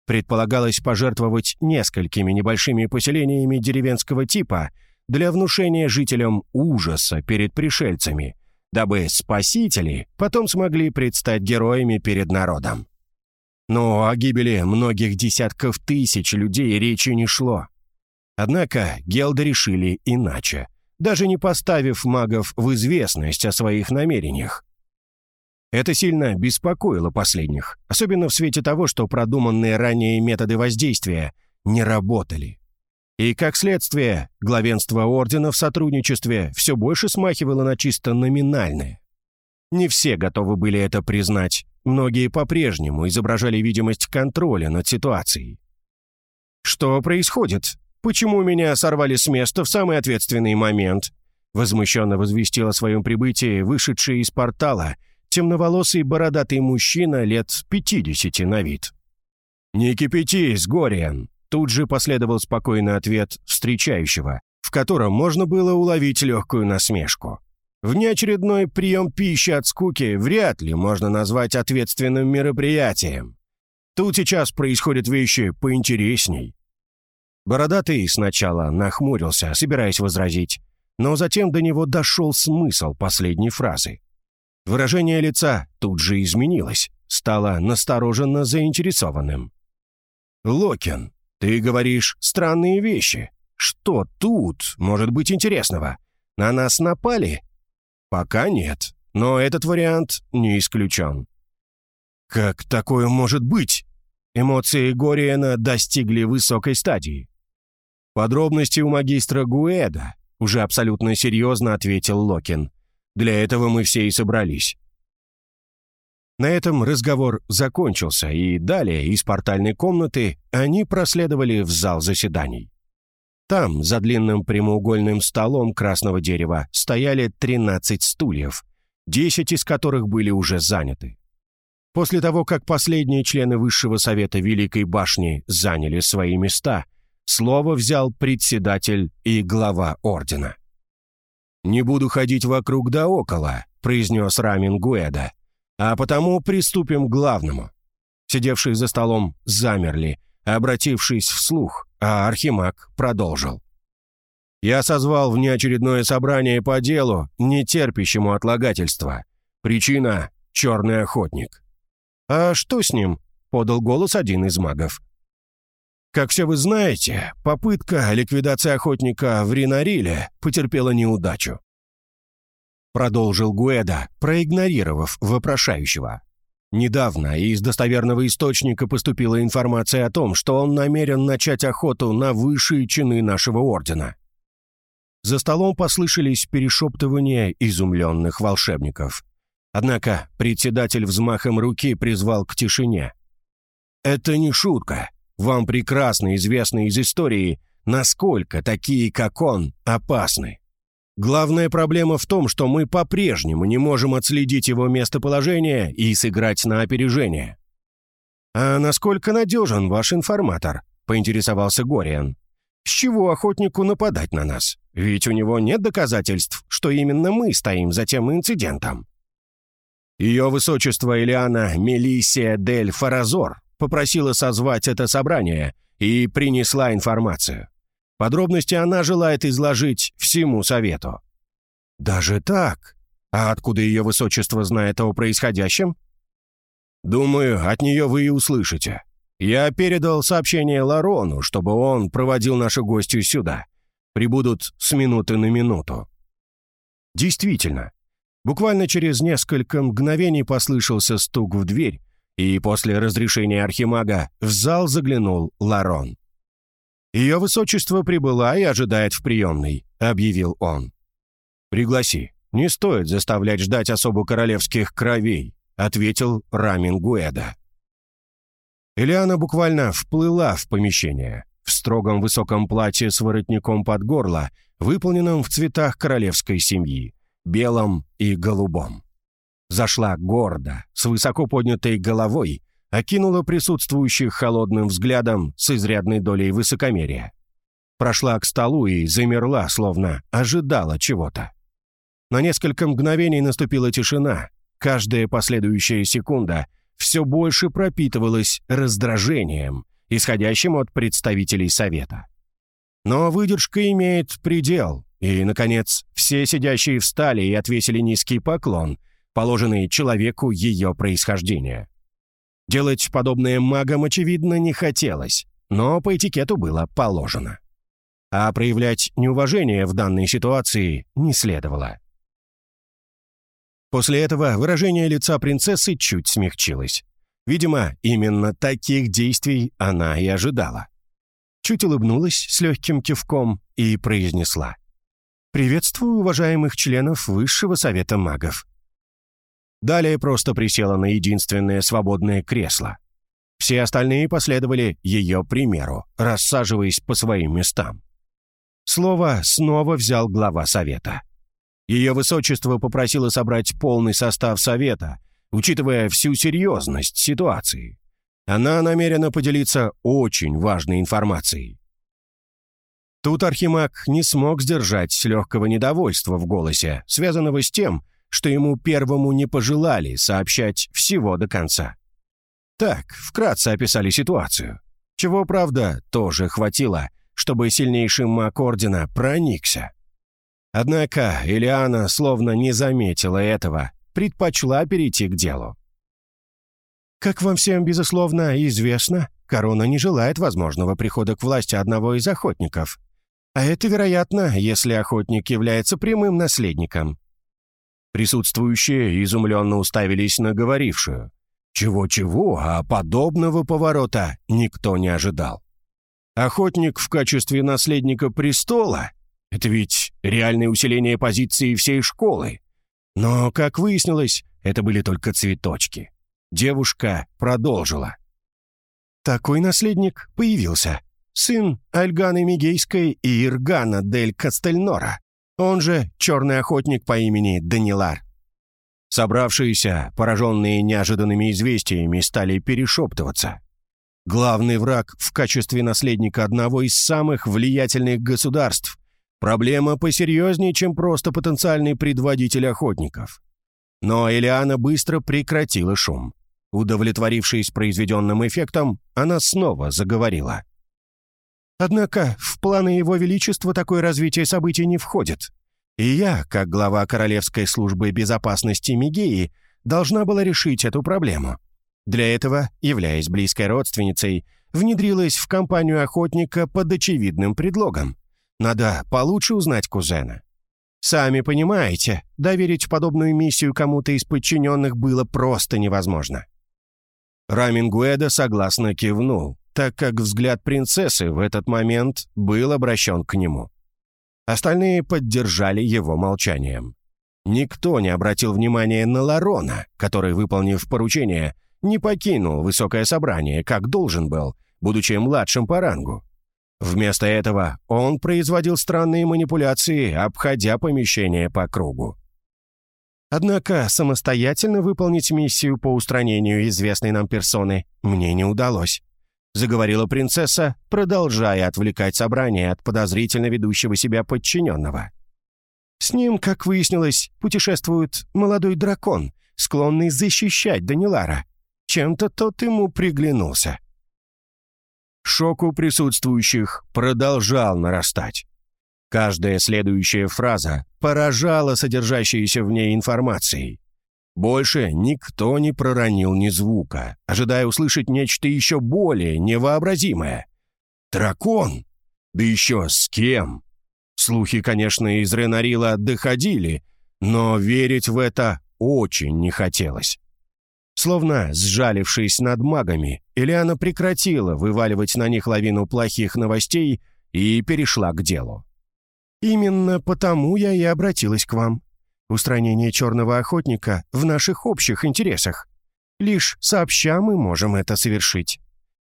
Предполагалось пожертвовать несколькими небольшими поселениями деревенского типа для внушения жителям ужаса перед пришельцами, дабы спасители потом смогли предстать героями перед народом. Но о гибели многих десятков тысяч людей речи не шло. Однако гелды решили иначе, даже не поставив магов в известность о своих намерениях. Это сильно беспокоило последних, особенно в свете того, что продуманные ранее методы воздействия не работали. И, как следствие, главенство Ордена в сотрудничестве все больше смахивало на чисто номинальное. Не все готовы были это признать, многие по-прежнему изображали видимость контроля над ситуацией. «Что происходит? Почему меня сорвали с места в самый ответственный момент?» Возмущенно возвестил о своем прибытии вышедший из портала – темноволосый бородатый мужчина лет 50 на вид. «Не кипятись, Гориан!» Тут же последовал спокойный ответ встречающего, в котором можно было уловить легкую насмешку. Внеочередной прием пищи от скуки вряд ли можно назвать ответственным мероприятием. Тут сейчас происходят вещи поинтересней. Бородатый сначала нахмурился, собираясь возразить, но затем до него дошел смысл последней фразы. Выражение лица тут же изменилось, стало настороженно заинтересованным. «Локин, ты говоришь странные вещи. Что тут может быть интересного? На нас напали?» «Пока нет, но этот вариант не исключен». «Как такое может быть?» Эмоции Гориена достигли высокой стадии. «Подробности у магистра Гуэда», — уже абсолютно серьезно ответил Локин. Для этого мы все и собрались». На этом разговор закончился, и далее из портальной комнаты они проследовали в зал заседаний. Там, за длинным прямоугольным столом красного дерева, стояли 13 стульев, 10 из которых были уже заняты. После того, как последние члены Высшего Совета Великой Башни заняли свои места, слово взял председатель и глава Ордена. «Не буду ходить вокруг да около», — произнес Рамин Гуэда. «А потому приступим к главному». Сидевшие за столом замерли, обратившись вслух, а Архимаг продолжил. «Я созвал внеочередное собрание по делу, не терпящему отлагательства. Причина — черный охотник». «А что с ним?» — подал голос один из магов. Как все вы знаете, попытка ликвидации охотника в Ринариле потерпела неудачу. Продолжил Гуэда, проигнорировав вопрошающего. Недавно из достоверного источника поступила информация о том, что он намерен начать охоту на высшие чины нашего ордена. За столом послышались перешептывания изумленных волшебников. Однако председатель взмахом руки призвал к тишине. «Это не шутка. Вам прекрасно известно из истории, насколько такие, как он, опасны. Главная проблема в том, что мы по-прежнему не можем отследить его местоположение и сыграть на опережение. «А насколько надежен ваш информатор?» — поинтересовался Гориан. «С чего охотнику нападать на нас? Ведь у него нет доказательств, что именно мы стоим за тем инцидентом». Ее высочество Элиана Мелисия дель Фаразор попросила созвать это собрание и принесла информацию. Подробности она желает изложить всему совету». «Даже так? А откуда ее высочество знает о происходящем?» «Думаю, от нее вы и услышите. Я передал сообщение Ларону, чтобы он проводил нашу гостью сюда. Прибудут с минуты на минуту». Действительно, буквально через несколько мгновений послышался стук в дверь, И после разрешения архимага в зал заглянул Ларон. «Ее высочество прибыла и ожидает в приемной», — объявил он. «Пригласи. Не стоит заставлять ждать особо королевских кровей», — ответил Рамин Гуэда. Элиана буквально вплыла в помещение, в строгом высоком платье с воротником под горло, выполненном в цветах королевской семьи, белом и голубом. Зашла гордо, с высоко поднятой головой, окинула присутствующих холодным взглядом с изрядной долей высокомерия. Прошла к столу и замерла, словно ожидала чего-то. На несколько мгновений наступила тишина. Каждая последующая секунда все больше пропитывалась раздражением, исходящим от представителей Совета. Но выдержка имеет предел, и, наконец, все сидящие встали и отвесили низкий поклон, положенный человеку ее происхождения. Делать подобное магам, очевидно, не хотелось, но по этикету было положено. А проявлять неуважение в данной ситуации не следовало. После этого выражение лица принцессы чуть смягчилось. Видимо, именно таких действий она и ожидала. Чуть улыбнулась с легким кивком и произнесла. «Приветствую уважаемых членов Высшего Совета Магов. Далее просто присела на единственное свободное кресло. Все остальные последовали ее примеру, рассаживаясь по своим местам. Слово снова взял глава совета. Ее высочество попросило собрать полный состав совета, учитывая всю серьезность ситуации. Она намерена поделиться очень важной информацией. Тут Архимаг не смог сдержать легкого недовольства в голосе, связанного с тем, что ему первому не пожелали сообщать всего до конца. Так, вкратце описали ситуацию. Чего, правда, тоже хватило, чтобы сильнейший маг Ордена проникся. Однако Элиана словно не заметила этого, предпочла перейти к делу. Как вам всем, безусловно, известно, корона не желает возможного прихода к власти одного из охотников. А это, вероятно, если охотник является прямым наследником. Присутствующие изумленно уставились на говорившую. Чего-чего, а подобного поворота никто не ожидал. Охотник в качестве наследника престола — это ведь реальное усиление позиции всей школы. Но, как выяснилось, это были только цветочки. Девушка продолжила. Такой наследник появился. Сын Альганы Мигейской и Иргана дель Кастельнора он же черный охотник по имени Данилар. Собравшиеся, пораженные неожиданными известиями, стали перешептываться. Главный враг в качестве наследника одного из самых влиятельных государств. Проблема посерьезнее, чем просто потенциальный предводитель охотников. Но Элиана быстро прекратила шум. Удовлетворившись произведенным эффектом, она снова заговорила. Однако в планы Его Величества такое развитие событий не входит. И я, как глава Королевской службы безопасности Мигеи, должна была решить эту проблему. Для этого, являясь близкой родственницей, внедрилась в компанию охотника под очевидным предлогом. Надо получше узнать кузена. Сами понимаете, доверить подобную миссию кому-то из подчиненных было просто невозможно. Рамингуэда согласно кивнул, так как взгляд принцессы в этот момент был обращен к нему. Остальные поддержали его молчанием. Никто не обратил внимания на Ларона, который, выполнив поручение, не покинул высокое собрание, как должен был, будучи младшим по рангу. Вместо этого он производил странные манипуляции, обходя помещение по кругу. Однако самостоятельно выполнить миссию по устранению известной нам персоны мне не удалось. — заговорила принцесса, продолжая отвлекать собрание от подозрительно ведущего себя подчиненного. «С ним, как выяснилось, путешествует молодой дракон, склонный защищать Данилара. Чем-то тот ему приглянулся». Шок у присутствующих продолжал нарастать. Каждая следующая фраза поражала содержащейся в ней информацией. Больше никто не проронил ни звука, ожидая услышать нечто еще более невообразимое. «Дракон? Да еще с кем?» Слухи, конечно, из Ренарила доходили, но верить в это очень не хотелось. Словно сжалившись над магами, Элиана прекратила вываливать на них лавину плохих новостей и перешла к делу. «Именно потому я и обратилась к вам. Устранение черного охотника в наших общих интересах. Лишь сообща мы можем это совершить.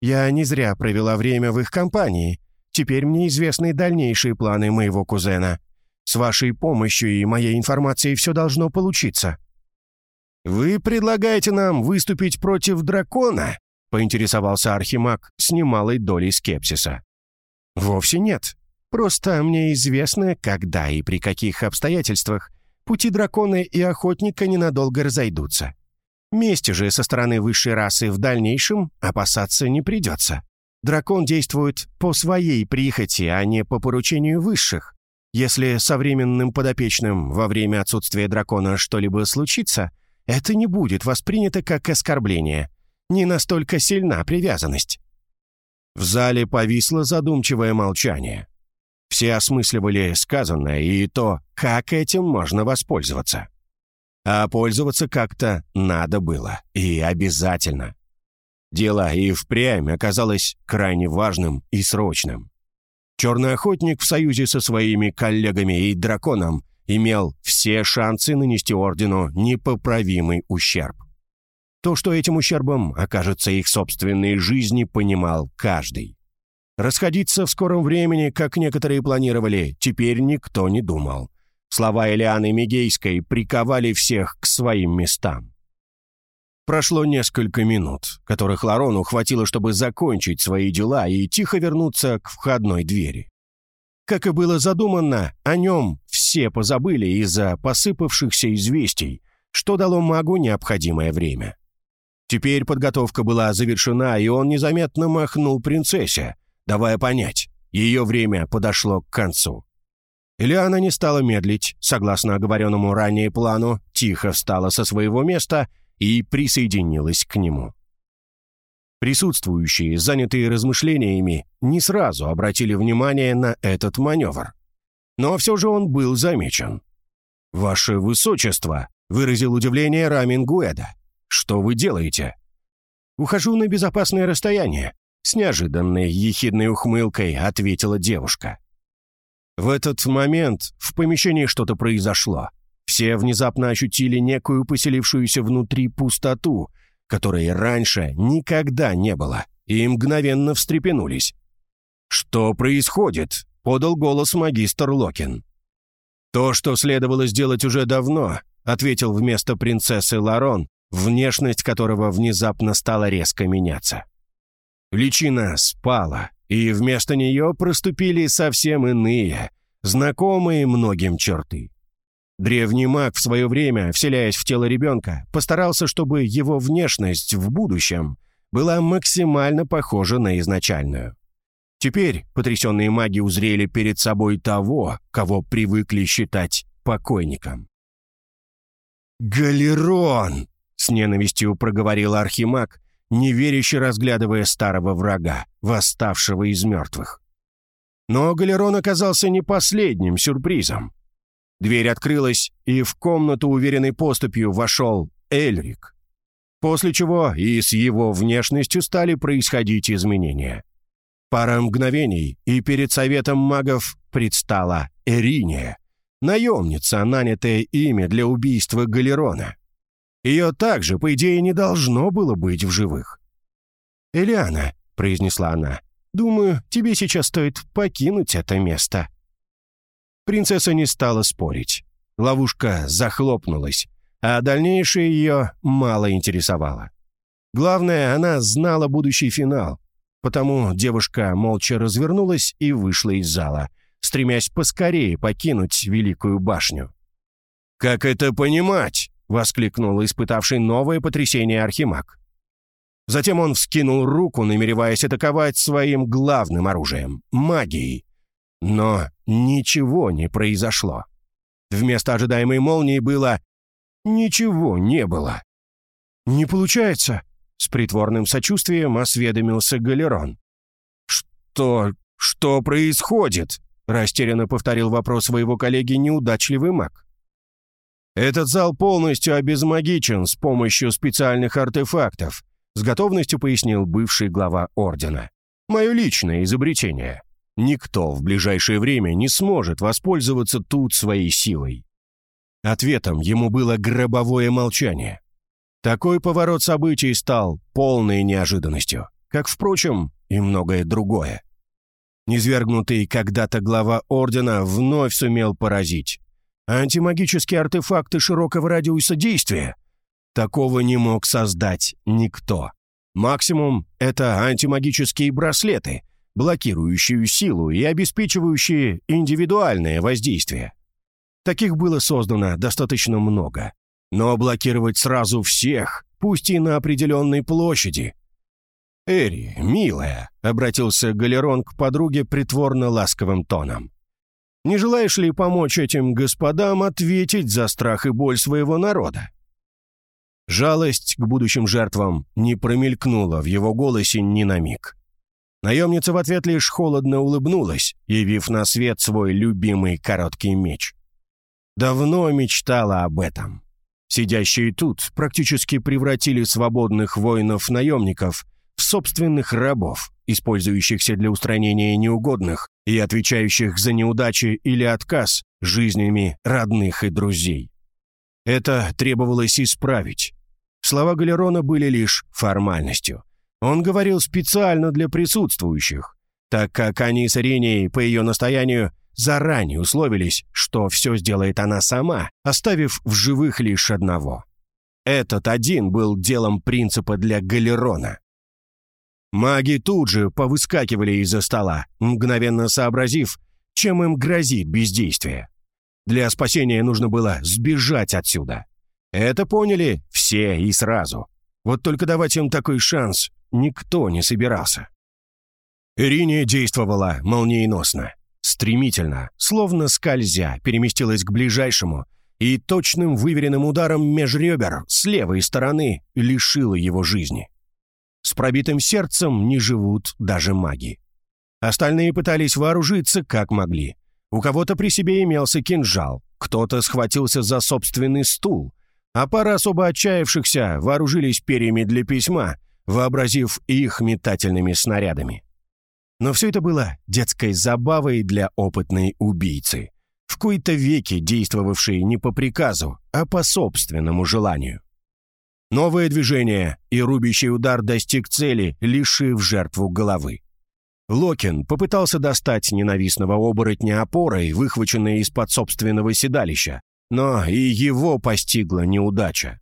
Я не зря провела время в их компании. Теперь мне известны дальнейшие планы моего кузена. С вашей помощью и моей информацией все должно получиться». «Вы предлагаете нам выступить против дракона?» — поинтересовался Архимаг с немалой долей скепсиса. «Вовсе нет. Просто мне известно, когда и при каких обстоятельствах пути дракона и охотника ненадолго разойдутся. Мести же со стороны высшей расы в дальнейшем опасаться не придется. Дракон действует по своей прихоти, а не по поручению высших. Если со временным подопечным во время отсутствия дракона что-либо случится, это не будет воспринято как оскорбление. Не настолько сильна привязанность. В зале повисло задумчивое молчание. Все осмысливали сказанное и то, как этим можно воспользоваться. А пользоваться как-то надо было, и обязательно. Дело и впрямь оказалось крайне важным и срочным. Черный охотник в союзе со своими коллегами и драконом имел все шансы нанести ордену непоправимый ущерб. То, что этим ущербом окажется их собственной жизни, понимал каждый. Расходиться в скором времени, как некоторые планировали, теперь никто не думал. Слова Элианы Мигейской приковали всех к своим местам. Прошло несколько минут, которых Ларону хватило, чтобы закончить свои дела и тихо вернуться к входной двери. Как и было задумано, о нем все позабыли из-за посыпавшихся известий, что дало магу необходимое время. Теперь подготовка была завершена, и он незаметно махнул принцессе, давая понять, ее время подошло к концу. Ильяна не стала медлить, согласно оговоренному ранее плану, тихо встала со своего места и присоединилась к нему. Присутствующие, занятые размышлениями, не сразу обратили внимание на этот маневр. Но все же он был замечен. «Ваше Высочество», — выразил удивление Рамин Гуэда, — «что вы делаете?» «Ухожу на безопасное расстояние», — с неожиданной ехидной ухмылкой ответила девушка. В этот момент в помещении что-то произошло. Все внезапно ощутили некую поселившуюся внутри пустоту, которой раньше никогда не было, и мгновенно встрепенулись. «Что происходит?» — подал голос магистр Локин. «То, что следовало сделать уже давно», — ответил вместо принцессы Ларон, внешность которого внезапно стала резко меняться. Личина спала, и вместо нее проступили совсем иные, знакомые многим черты. Древний маг в свое время, вселяясь в тело ребенка, постарался, чтобы его внешность в будущем была максимально похожа на изначальную. Теперь потрясенные маги узрели перед собой того, кого привыкли считать покойником. «Галерон!» — с ненавистью проговорил архимаг, неверяще разглядывая старого врага, восставшего из мертвых. Но Галерон оказался не последним сюрпризом. Дверь открылась, и в комнату уверенной поступью вошел Эльрик. После чего и с его внешностью стали происходить изменения. Пара мгновений, и перед советом магов предстала Эриния, наемница, нанятая ими для убийства Галерона. Ее также, по идее, не должно было быть в живых. «Элиана», — произнесла она, — «думаю, тебе сейчас стоит покинуть это место». Принцесса не стала спорить. Ловушка захлопнулась, а дальнейшее ее мало интересовало. Главное, она знала будущий финал, потому девушка молча развернулась и вышла из зала, стремясь поскорее покинуть Великую башню. «Как это понимать?» — воскликнул испытавший новое потрясение Архимаг. Затем он вскинул руку, намереваясь атаковать своим главным оружием — магией. Но ничего не произошло. Вместо ожидаемой молнии было... Ничего не было. «Не получается», — с притворным сочувствием осведомился Галерон. «Что... что происходит?» — растерянно повторил вопрос своего коллеги неудачливый маг. Этот зал полностью обезмагичен с помощью специальных артефактов, с готовностью пояснил бывший глава Ордена. Мое личное изобретение. Никто в ближайшее время не сможет воспользоваться тут своей силой. Ответом ему было гробовое молчание. Такой поворот событий стал полной неожиданностью, как, впрочем, и многое другое. Низвергнутый когда-то глава Ордена вновь сумел поразить. Антимагические артефакты широкого радиуса действия такого не мог создать никто. Максимум — это антимагические браслеты, блокирующие силу и обеспечивающие индивидуальное воздействие. Таких было создано достаточно много. Но блокировать сразу всех, пусть и на определенной площади. «Эри, милая», — обратился Галерон к подруге притворно ласковым тоном. «Не желаешь ли помочь этим господам ответить за страх и боль своего народа?» Жалость к будущим жертвам не промелькнула в его голосе ни на миг. Наемница в ответ лишь холодно улыбнулась, явив на свет свой любимый короткий меч. Давно мечтала об этом. Сидящие тут практически превратили свободных воинов-наемников в собственных рабов, использующихся для устранения неугодных и отвечающих за неудачи или отказ жизнями родных и друзей. Это требовалось исправить. Слова Галерона были лишь формальностью. Он говорил специально для присутствующих, так как они с Ириней, по ее настоянию, заранее условились, что все сделает она сама, оставив в живых лишь одного. Этот один был делом принципа для Галерона. Маги тут же повыскакивали из-за стола, мгновенно сообразив, чем им грозит бездействие. Для спасения нужно было сбежать отсюда. Это поняли все и сразу. Вот только давать им такой шанс никто не собирался. Ирине действовала молниеносно. Стремительно, словно скользя, переместилась к ближайшему и точным выверенным ударом межребер с левой стороны лишила его жизни. С пробитым сердцем не живут даже маги. Остальные пытались вооружиться как могли. У кого-то при себе имелся кинжал, кто-то схватился за собственный стул, а пара особо отчаявшихся вооружились перьями для письма, вообразив их метательными снарядами. Но все это было детской забавой для опытной убийцы, в кои-то веки действовавшей не по приказу, а по собственному желанию. Новое движение, и рубящий удар достиг цели, лишив жертву головы. Локин попытался достать ненавистного оборотня опорой, выхваченной из-под собственного седалища, но и его постигла неудача.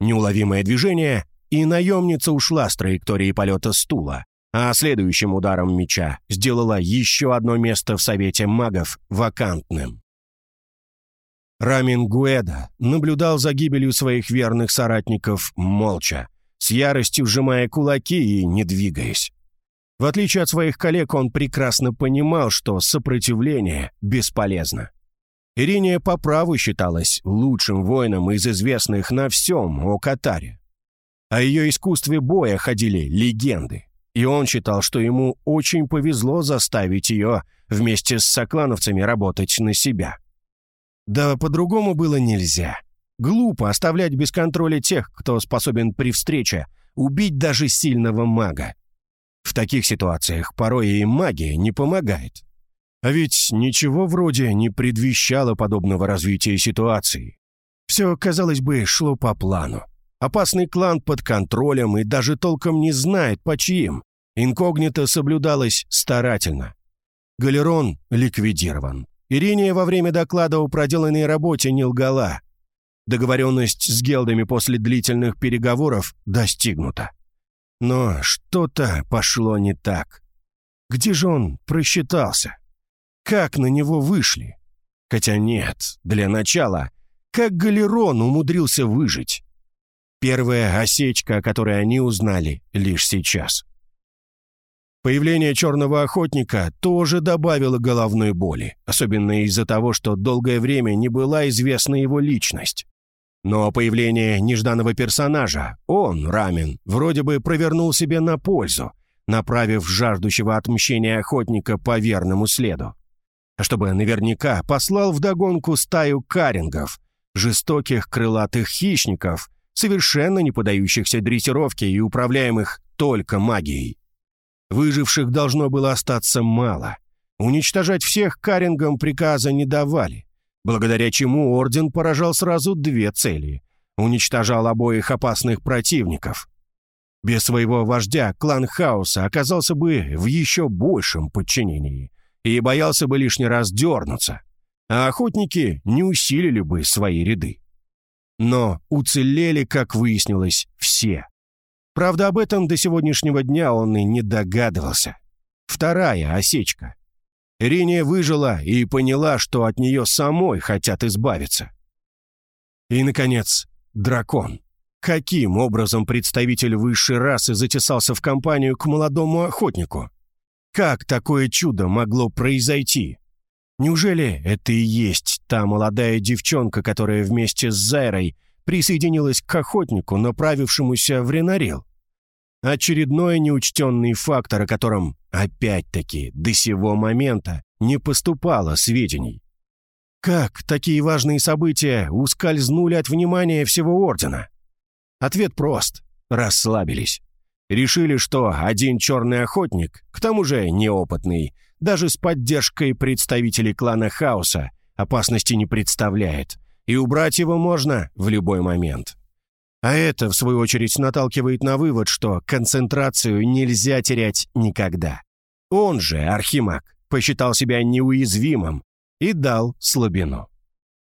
Неуловимое движение, и наемница ушла с траектории полета стула, а следующим ударом меча сделала еще одно место в Совете магов вакантным. Рамин Гуэда наблюдал за гибелью своих верных соратников молча, с яростью сжимая кулаки и не двигаясь. В отличие от своих коллег, он прекрасно понимал, что сопротивление бесполезно. Ириния по праву считалась лучшим воином из известных на всем о Катаре. О ее искусстве боя ходили легенды и он считал, что ему очень повезло заставить ее вместе с соклановцами работать на себя. Да по-другому было нельзя. Глупо оставлять без контроля тех, кто способен при встрече убить даже сильного мага. В таких ситуациях порой и магия не помогает. А ведь ничего вроде не предвещало подобного развития ситуации. Все, казалось бы, шло по плану. Опасный клан под контролем и даже толком не знает, по чьим. Инкогнито соблюдалось старательно. Галерон ликвидирован. Ириния во время доклада о проделанной работе не лгала. Договоренность с гелдами после длительных переговоров достигнута. Но что-то пошло не так. Где же он просчитался? Как на него вышли? Хотя нет, для начала, как Галерон умудрился выжить? Первая осечка, о которой они узнали лишь сейчас. Появление черного охотника тоже добавило головной боли, особенно из-за того, что долгое время не была известна его личность. Но появление нежданного персонажа, он, Рамен, вроде бы провернул себе на пользу, направив жаждущего отмщения охотника по верному следу. А чтобы наверняка послал вдогонку стаю карингов, Жестоких крылатых хищников, совершенно не подающихся дрессировке и управляемых только магией. Выживших должно было остаться мало. Уничтожать всех Карингам приказа не давали, благодаря чему Орден поражал сразу две цели. Уничтожал обоих опасных противников. Без своего вождя клан Хаоса оказался бы в еще большем подчинении и боялся бы лишний раз дернуться, а охотники не усилили бы свои ряды. Но уцелели, как выяснилось, все. Правда, об этом до сегодняшнего дня он и не догадывался. Вторая осечка. Риния выжила и поняла, что от нее самой хотят избавиться. И, наконец, дракон. Каким образом представитель высшей расы затесался в компанию к молодому охотнику? Как такое чудо могло произойти? Неужели это и есть та молодая девчонка, которая вместе с Зайрой присоединилась к охотнику, направившемуся в Ренарил. Очередной неучтенный фактор, о котором, опять-таки, до сего момента не поступало сведений. Как такие важные события ускользнули от внимания всего Ордена? Ответ прост. Расслабились. Решили, что один черный охотник, к тому же неопытный, даже с поддержкой представителей клана Хаоса, опасности не представляет и убрать его можно в любой момент. А это, в свою очередь, наталкивает на вывод, что концентрацию нельзя терять никогда. Он же, Архимаг, посчитал себя неуязвимым и дал слабину.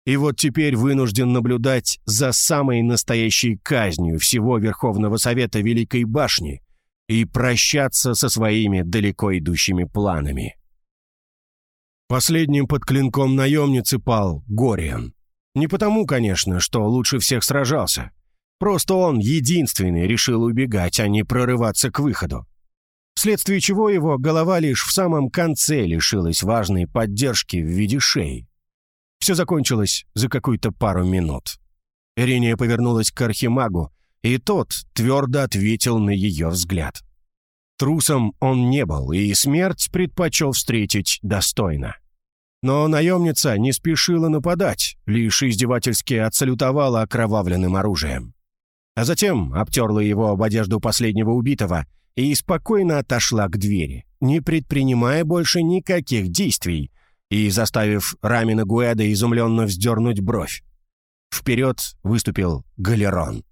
И вот теперь вынужден наблюдать за самой настоящей казнью всего Верховного Совета Великой Башни и прощаться со своими далеко идущими планами. Последним под клинком наемницы пал Гориан. Не потому, конечно, что лучше всех сражался. Просто он единственный решил убегать, а не прорываться к выходу. Вследствие чего его голова лишь в самом конце лишилась важной поддержки в виде шеи. Все закончилось за какую-то пару минут. Ириния повернулась к архимагу, и тот твердо ответил на ее взгляд. Трусом он не был, и смерть предпочел встретить достойно. Но наемница не спешила нападать, лишь издевательски отсалютовала окровавленным оружием. А затем обтерла его об одежду последнего убитого и спокойно отошла к двери, не предпринимая больше никаких действий и заставив Рамина Гуэда изумленно вздернуть бровь. Вперед выступил Галерон.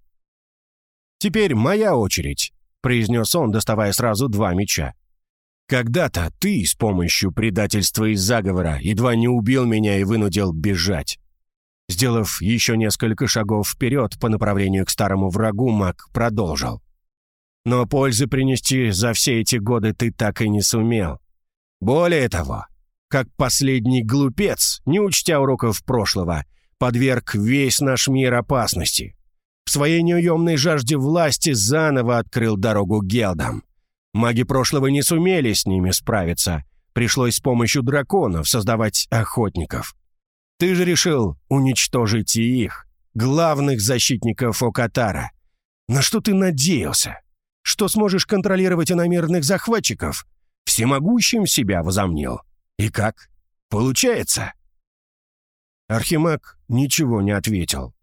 «Теперь моя очередь», — произнес он, доставая сразу два меча. Когда-то ты с помощью предательства и заговора едва не убил меня и вынудил бежать. Сделав еще несколько шагов вперед по направлению к старому врагу, маг продолжил. Но пользы принести за все эти годы ты так и не сумел. Более того, как последний глупец, не учтя уроков прошлого, подверг весь наш мир опасности. В своей неуемной жажде власти заново открыл дорогу Гелдам. Маги прошлого не сумели с ними справиться. Пришлось с помощью драконов создавать охотников. Ты же решил уничтожить и их, главных защитников Окатара. На что ты надеялся? Что сможешь контролировать иномерных захватчиков? Всемогущим себя возомнил. И как? Получается?» Архимаг ничего не ответил.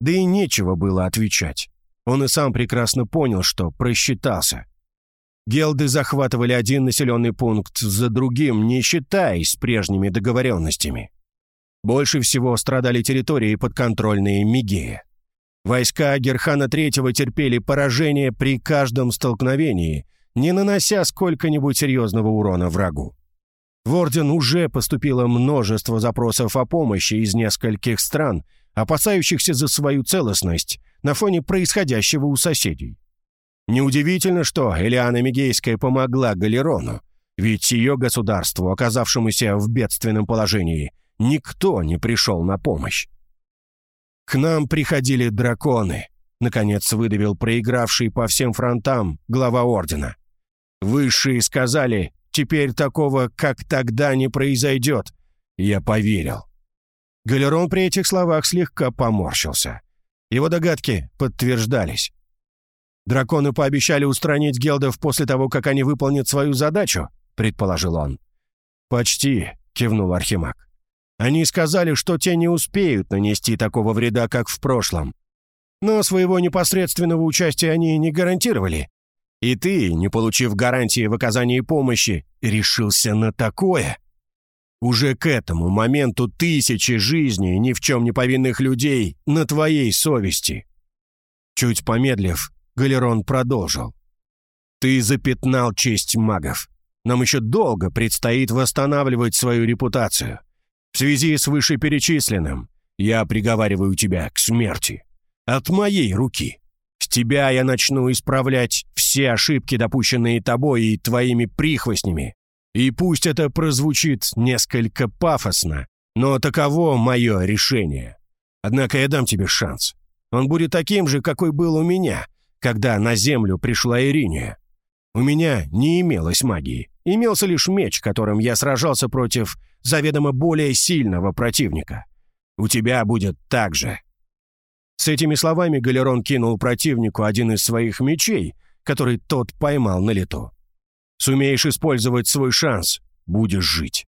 Да и нечего было отвечать. Он и сам прекрасно понял, что просчитался. Гелды захватывали один населенный пункт за другим, не считаясь прежними договоренностями. Больше всего страдали территории, подконтрольные Мигея. Войска Герхана III терпели поражение при каждом столкновении, не нанося сколько-нибудь серьезного урона врагу. В Орден уже поступило множество запросов о помощи из нескольких стран, опасающихся за свою целостность на фоне происходящего у соседей. Неудивительно, что Элиана Мигейская помогла Галерону, ведь ее государству, оказавшемуся в бедственном положении, никто не пришел на помощь. «К нам приходили драконы», — наконец выдавил проигравший по всем фронтам глава Ордена. «Высшие сказали, теперь такого, как тогда, не произойдет». Я поверил. Галерон при этих словах слегка поморщился. Его догадки подтверждались. «Драконы пообещали устранить гелдов после того, как они выполнят свою задачу», — предположил он. «Почти», — кивнул Архимаг. Они сказали, что те не успеют нанести такого вреда, как в прошлом. Но своего непосредственного участия они не гарантировали. И ты, не получив гарантии в оказании помощи, решился на такое. Уже к этому моменту тысячи жизней ни в чем не повинных людей на твоей совести. Чуть помедлив, Галерон продолжил. Ты запятнал честь магов. Нам еще долго предстоит восстанавливать свою репутацию. В связи с вышеперечисленным я приговариваю тебя к смерти. От моей руки. С тебя я начну исправлять все ошибки, допущенные тобой и твоими прихвостнями. И пусть это прозвучит несколько пафосно, но таково мое решение. Однако я дам тебе шанс. Он будет таким же, какой был у меня, когда на землю пришла Ириния. У меня не имелось магии. Имелся лишь меч, которым я сражался против заведомо более сильного противника. У тебя будет так же». С этими словами Галерон кинул противнику один из своих мечей, который тот поймал на лету. Сумеешь использовать свой шанс, будешь жить.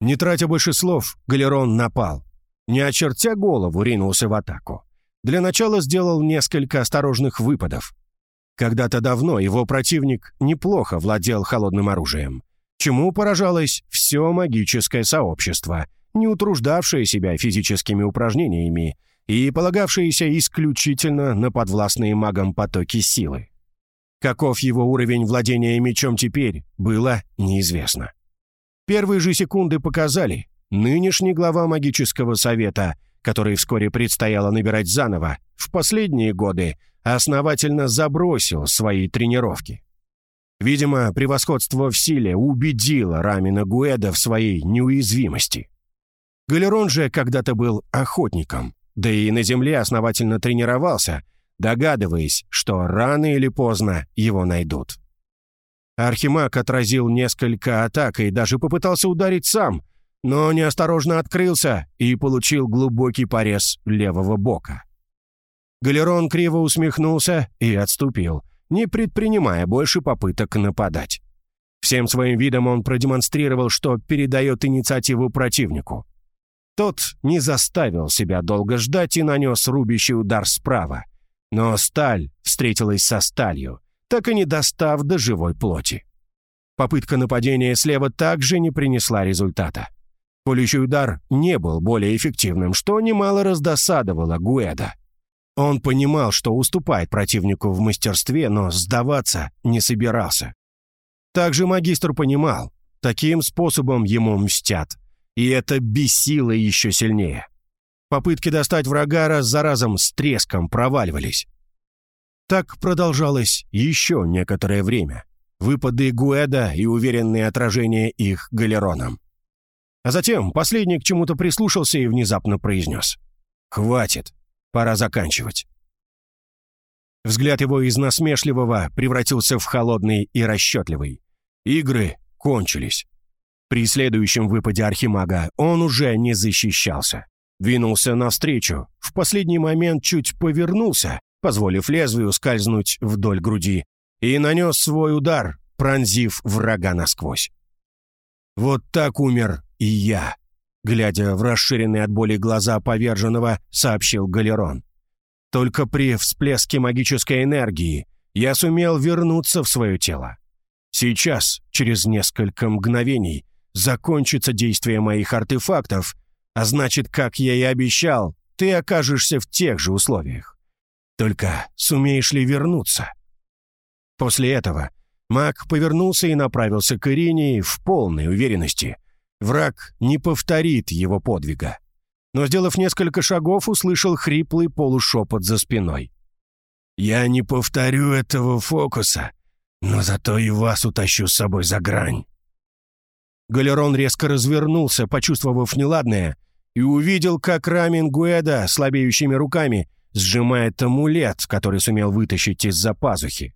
Не тратя больше слов, Галерон напал. Не очертя голову, ринулся в атаку. Для начала сделал несколько осторожных выпадов. Когда-то давно его противник неплохо владел холодным оружием, чему поражалось все магическое сообщество, не утруждавшее себя физическими упражнениями и полагавшееся исключительно на подвластные магам потоки силы. Каков его уровень владения мечом теперь, было неизвестно. Первые же секунды показали, нынешний глава магического совета, который вскоре предстояло набирать заново, в последние годы основательно забросил свои тренировки. Видимо, превосходство в силе убедило Рамина Гуэда в своей неуязвимости. Галерон же когда-то был охотником, да и на земле основательно тренировался – догадываясь, что рано или поздно его найдут. Архимаг отразил несколько атак и даже попытался ударить сам, но неосторожно открылся и получил глубокий порез левого бока. Галерон криво усмехнулся и отступил, не предпринимая больше попыток нападать. Всем своим видом он продемонстрировал, что передает инициативу противнику. Тот не заставил себя долго ждать и нанес рубящий удар справа, но сталь встретилась со сталью, так и не достав до живой плоти. Попытка нападения слева также не принесла результата. Колющий удар не был более эффективным, что немало раздосадовало Гуэда. Он понимал, что уступает противнику в мастерстве, но сдаваться не собирался. Также магистр понимал, таким способом ему мстят, и это бесило еще сильнее. Попытки достать врага раз за разом с треском проваливались. Так продолжалось еще некоторое время. Выпады Гуэда и уверенные отражения их галероном. А затем последний к чему-то прислушался и внезапно произнес. «Хватит, пора заканчивать». Взгляд его из насмешливого превратился в холодный и расчетливый. Игры кончились. При следующем выпаде Архимага он уже не защищался. Двинулся навстречу, в последний момент чуть повернулся, позволив лезвию скользнуть вдоль груди, и нанес свой удар, пронзив врага насквозь. «Вот так умер и я», — глядя в расширенные от боли глаза поверженного, сообщил Галерон. «Только при всплеске магической энергии я сумел вернуться в свое тело. Сейчас, через несколько мгновений, закончится действие моих артефактов — а значит, как я и обещал, ты окажешься в тех же условиях. Только сумеешь ли вернуться?» После этого маг повернулся и направился к Ирине в полной уверенности. Враг не повторит его подвига. Но, сделав несколько шагов, услышал хриплый полушепот за спиной. «Я не повторю этого фокуса, но зато и вас утащу с собой за грань». Галерон резко развернулся, почувствовав неладное, и увидел, как Рамин Гуэда слабеющими руками сжимает амулет, который сумел вытащить из-за пазухи.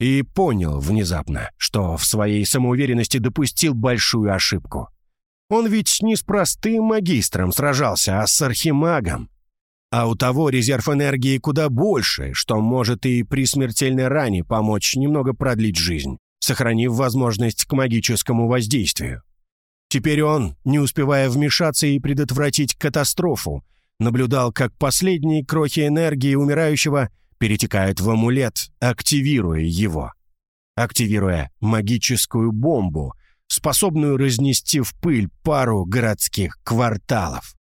И понял внезапно, что в своей самоуверенности допустил большую ошибку. Он ведь не с простым магистром сражался, а с архимагом. А у того резерв энергии куда больше, что может и при смертельной ране помочь немного продлить жизнь, сохранив возможность к магическому воздействию. Теперь он, не успевая вмешаться и предотвратить катастрофу, наблюдал, как последние крохи энергии умирающего перетекают в амулет, активируя его. Активируя магическую бомбу, способную разнести в пыль пару городских кварталов.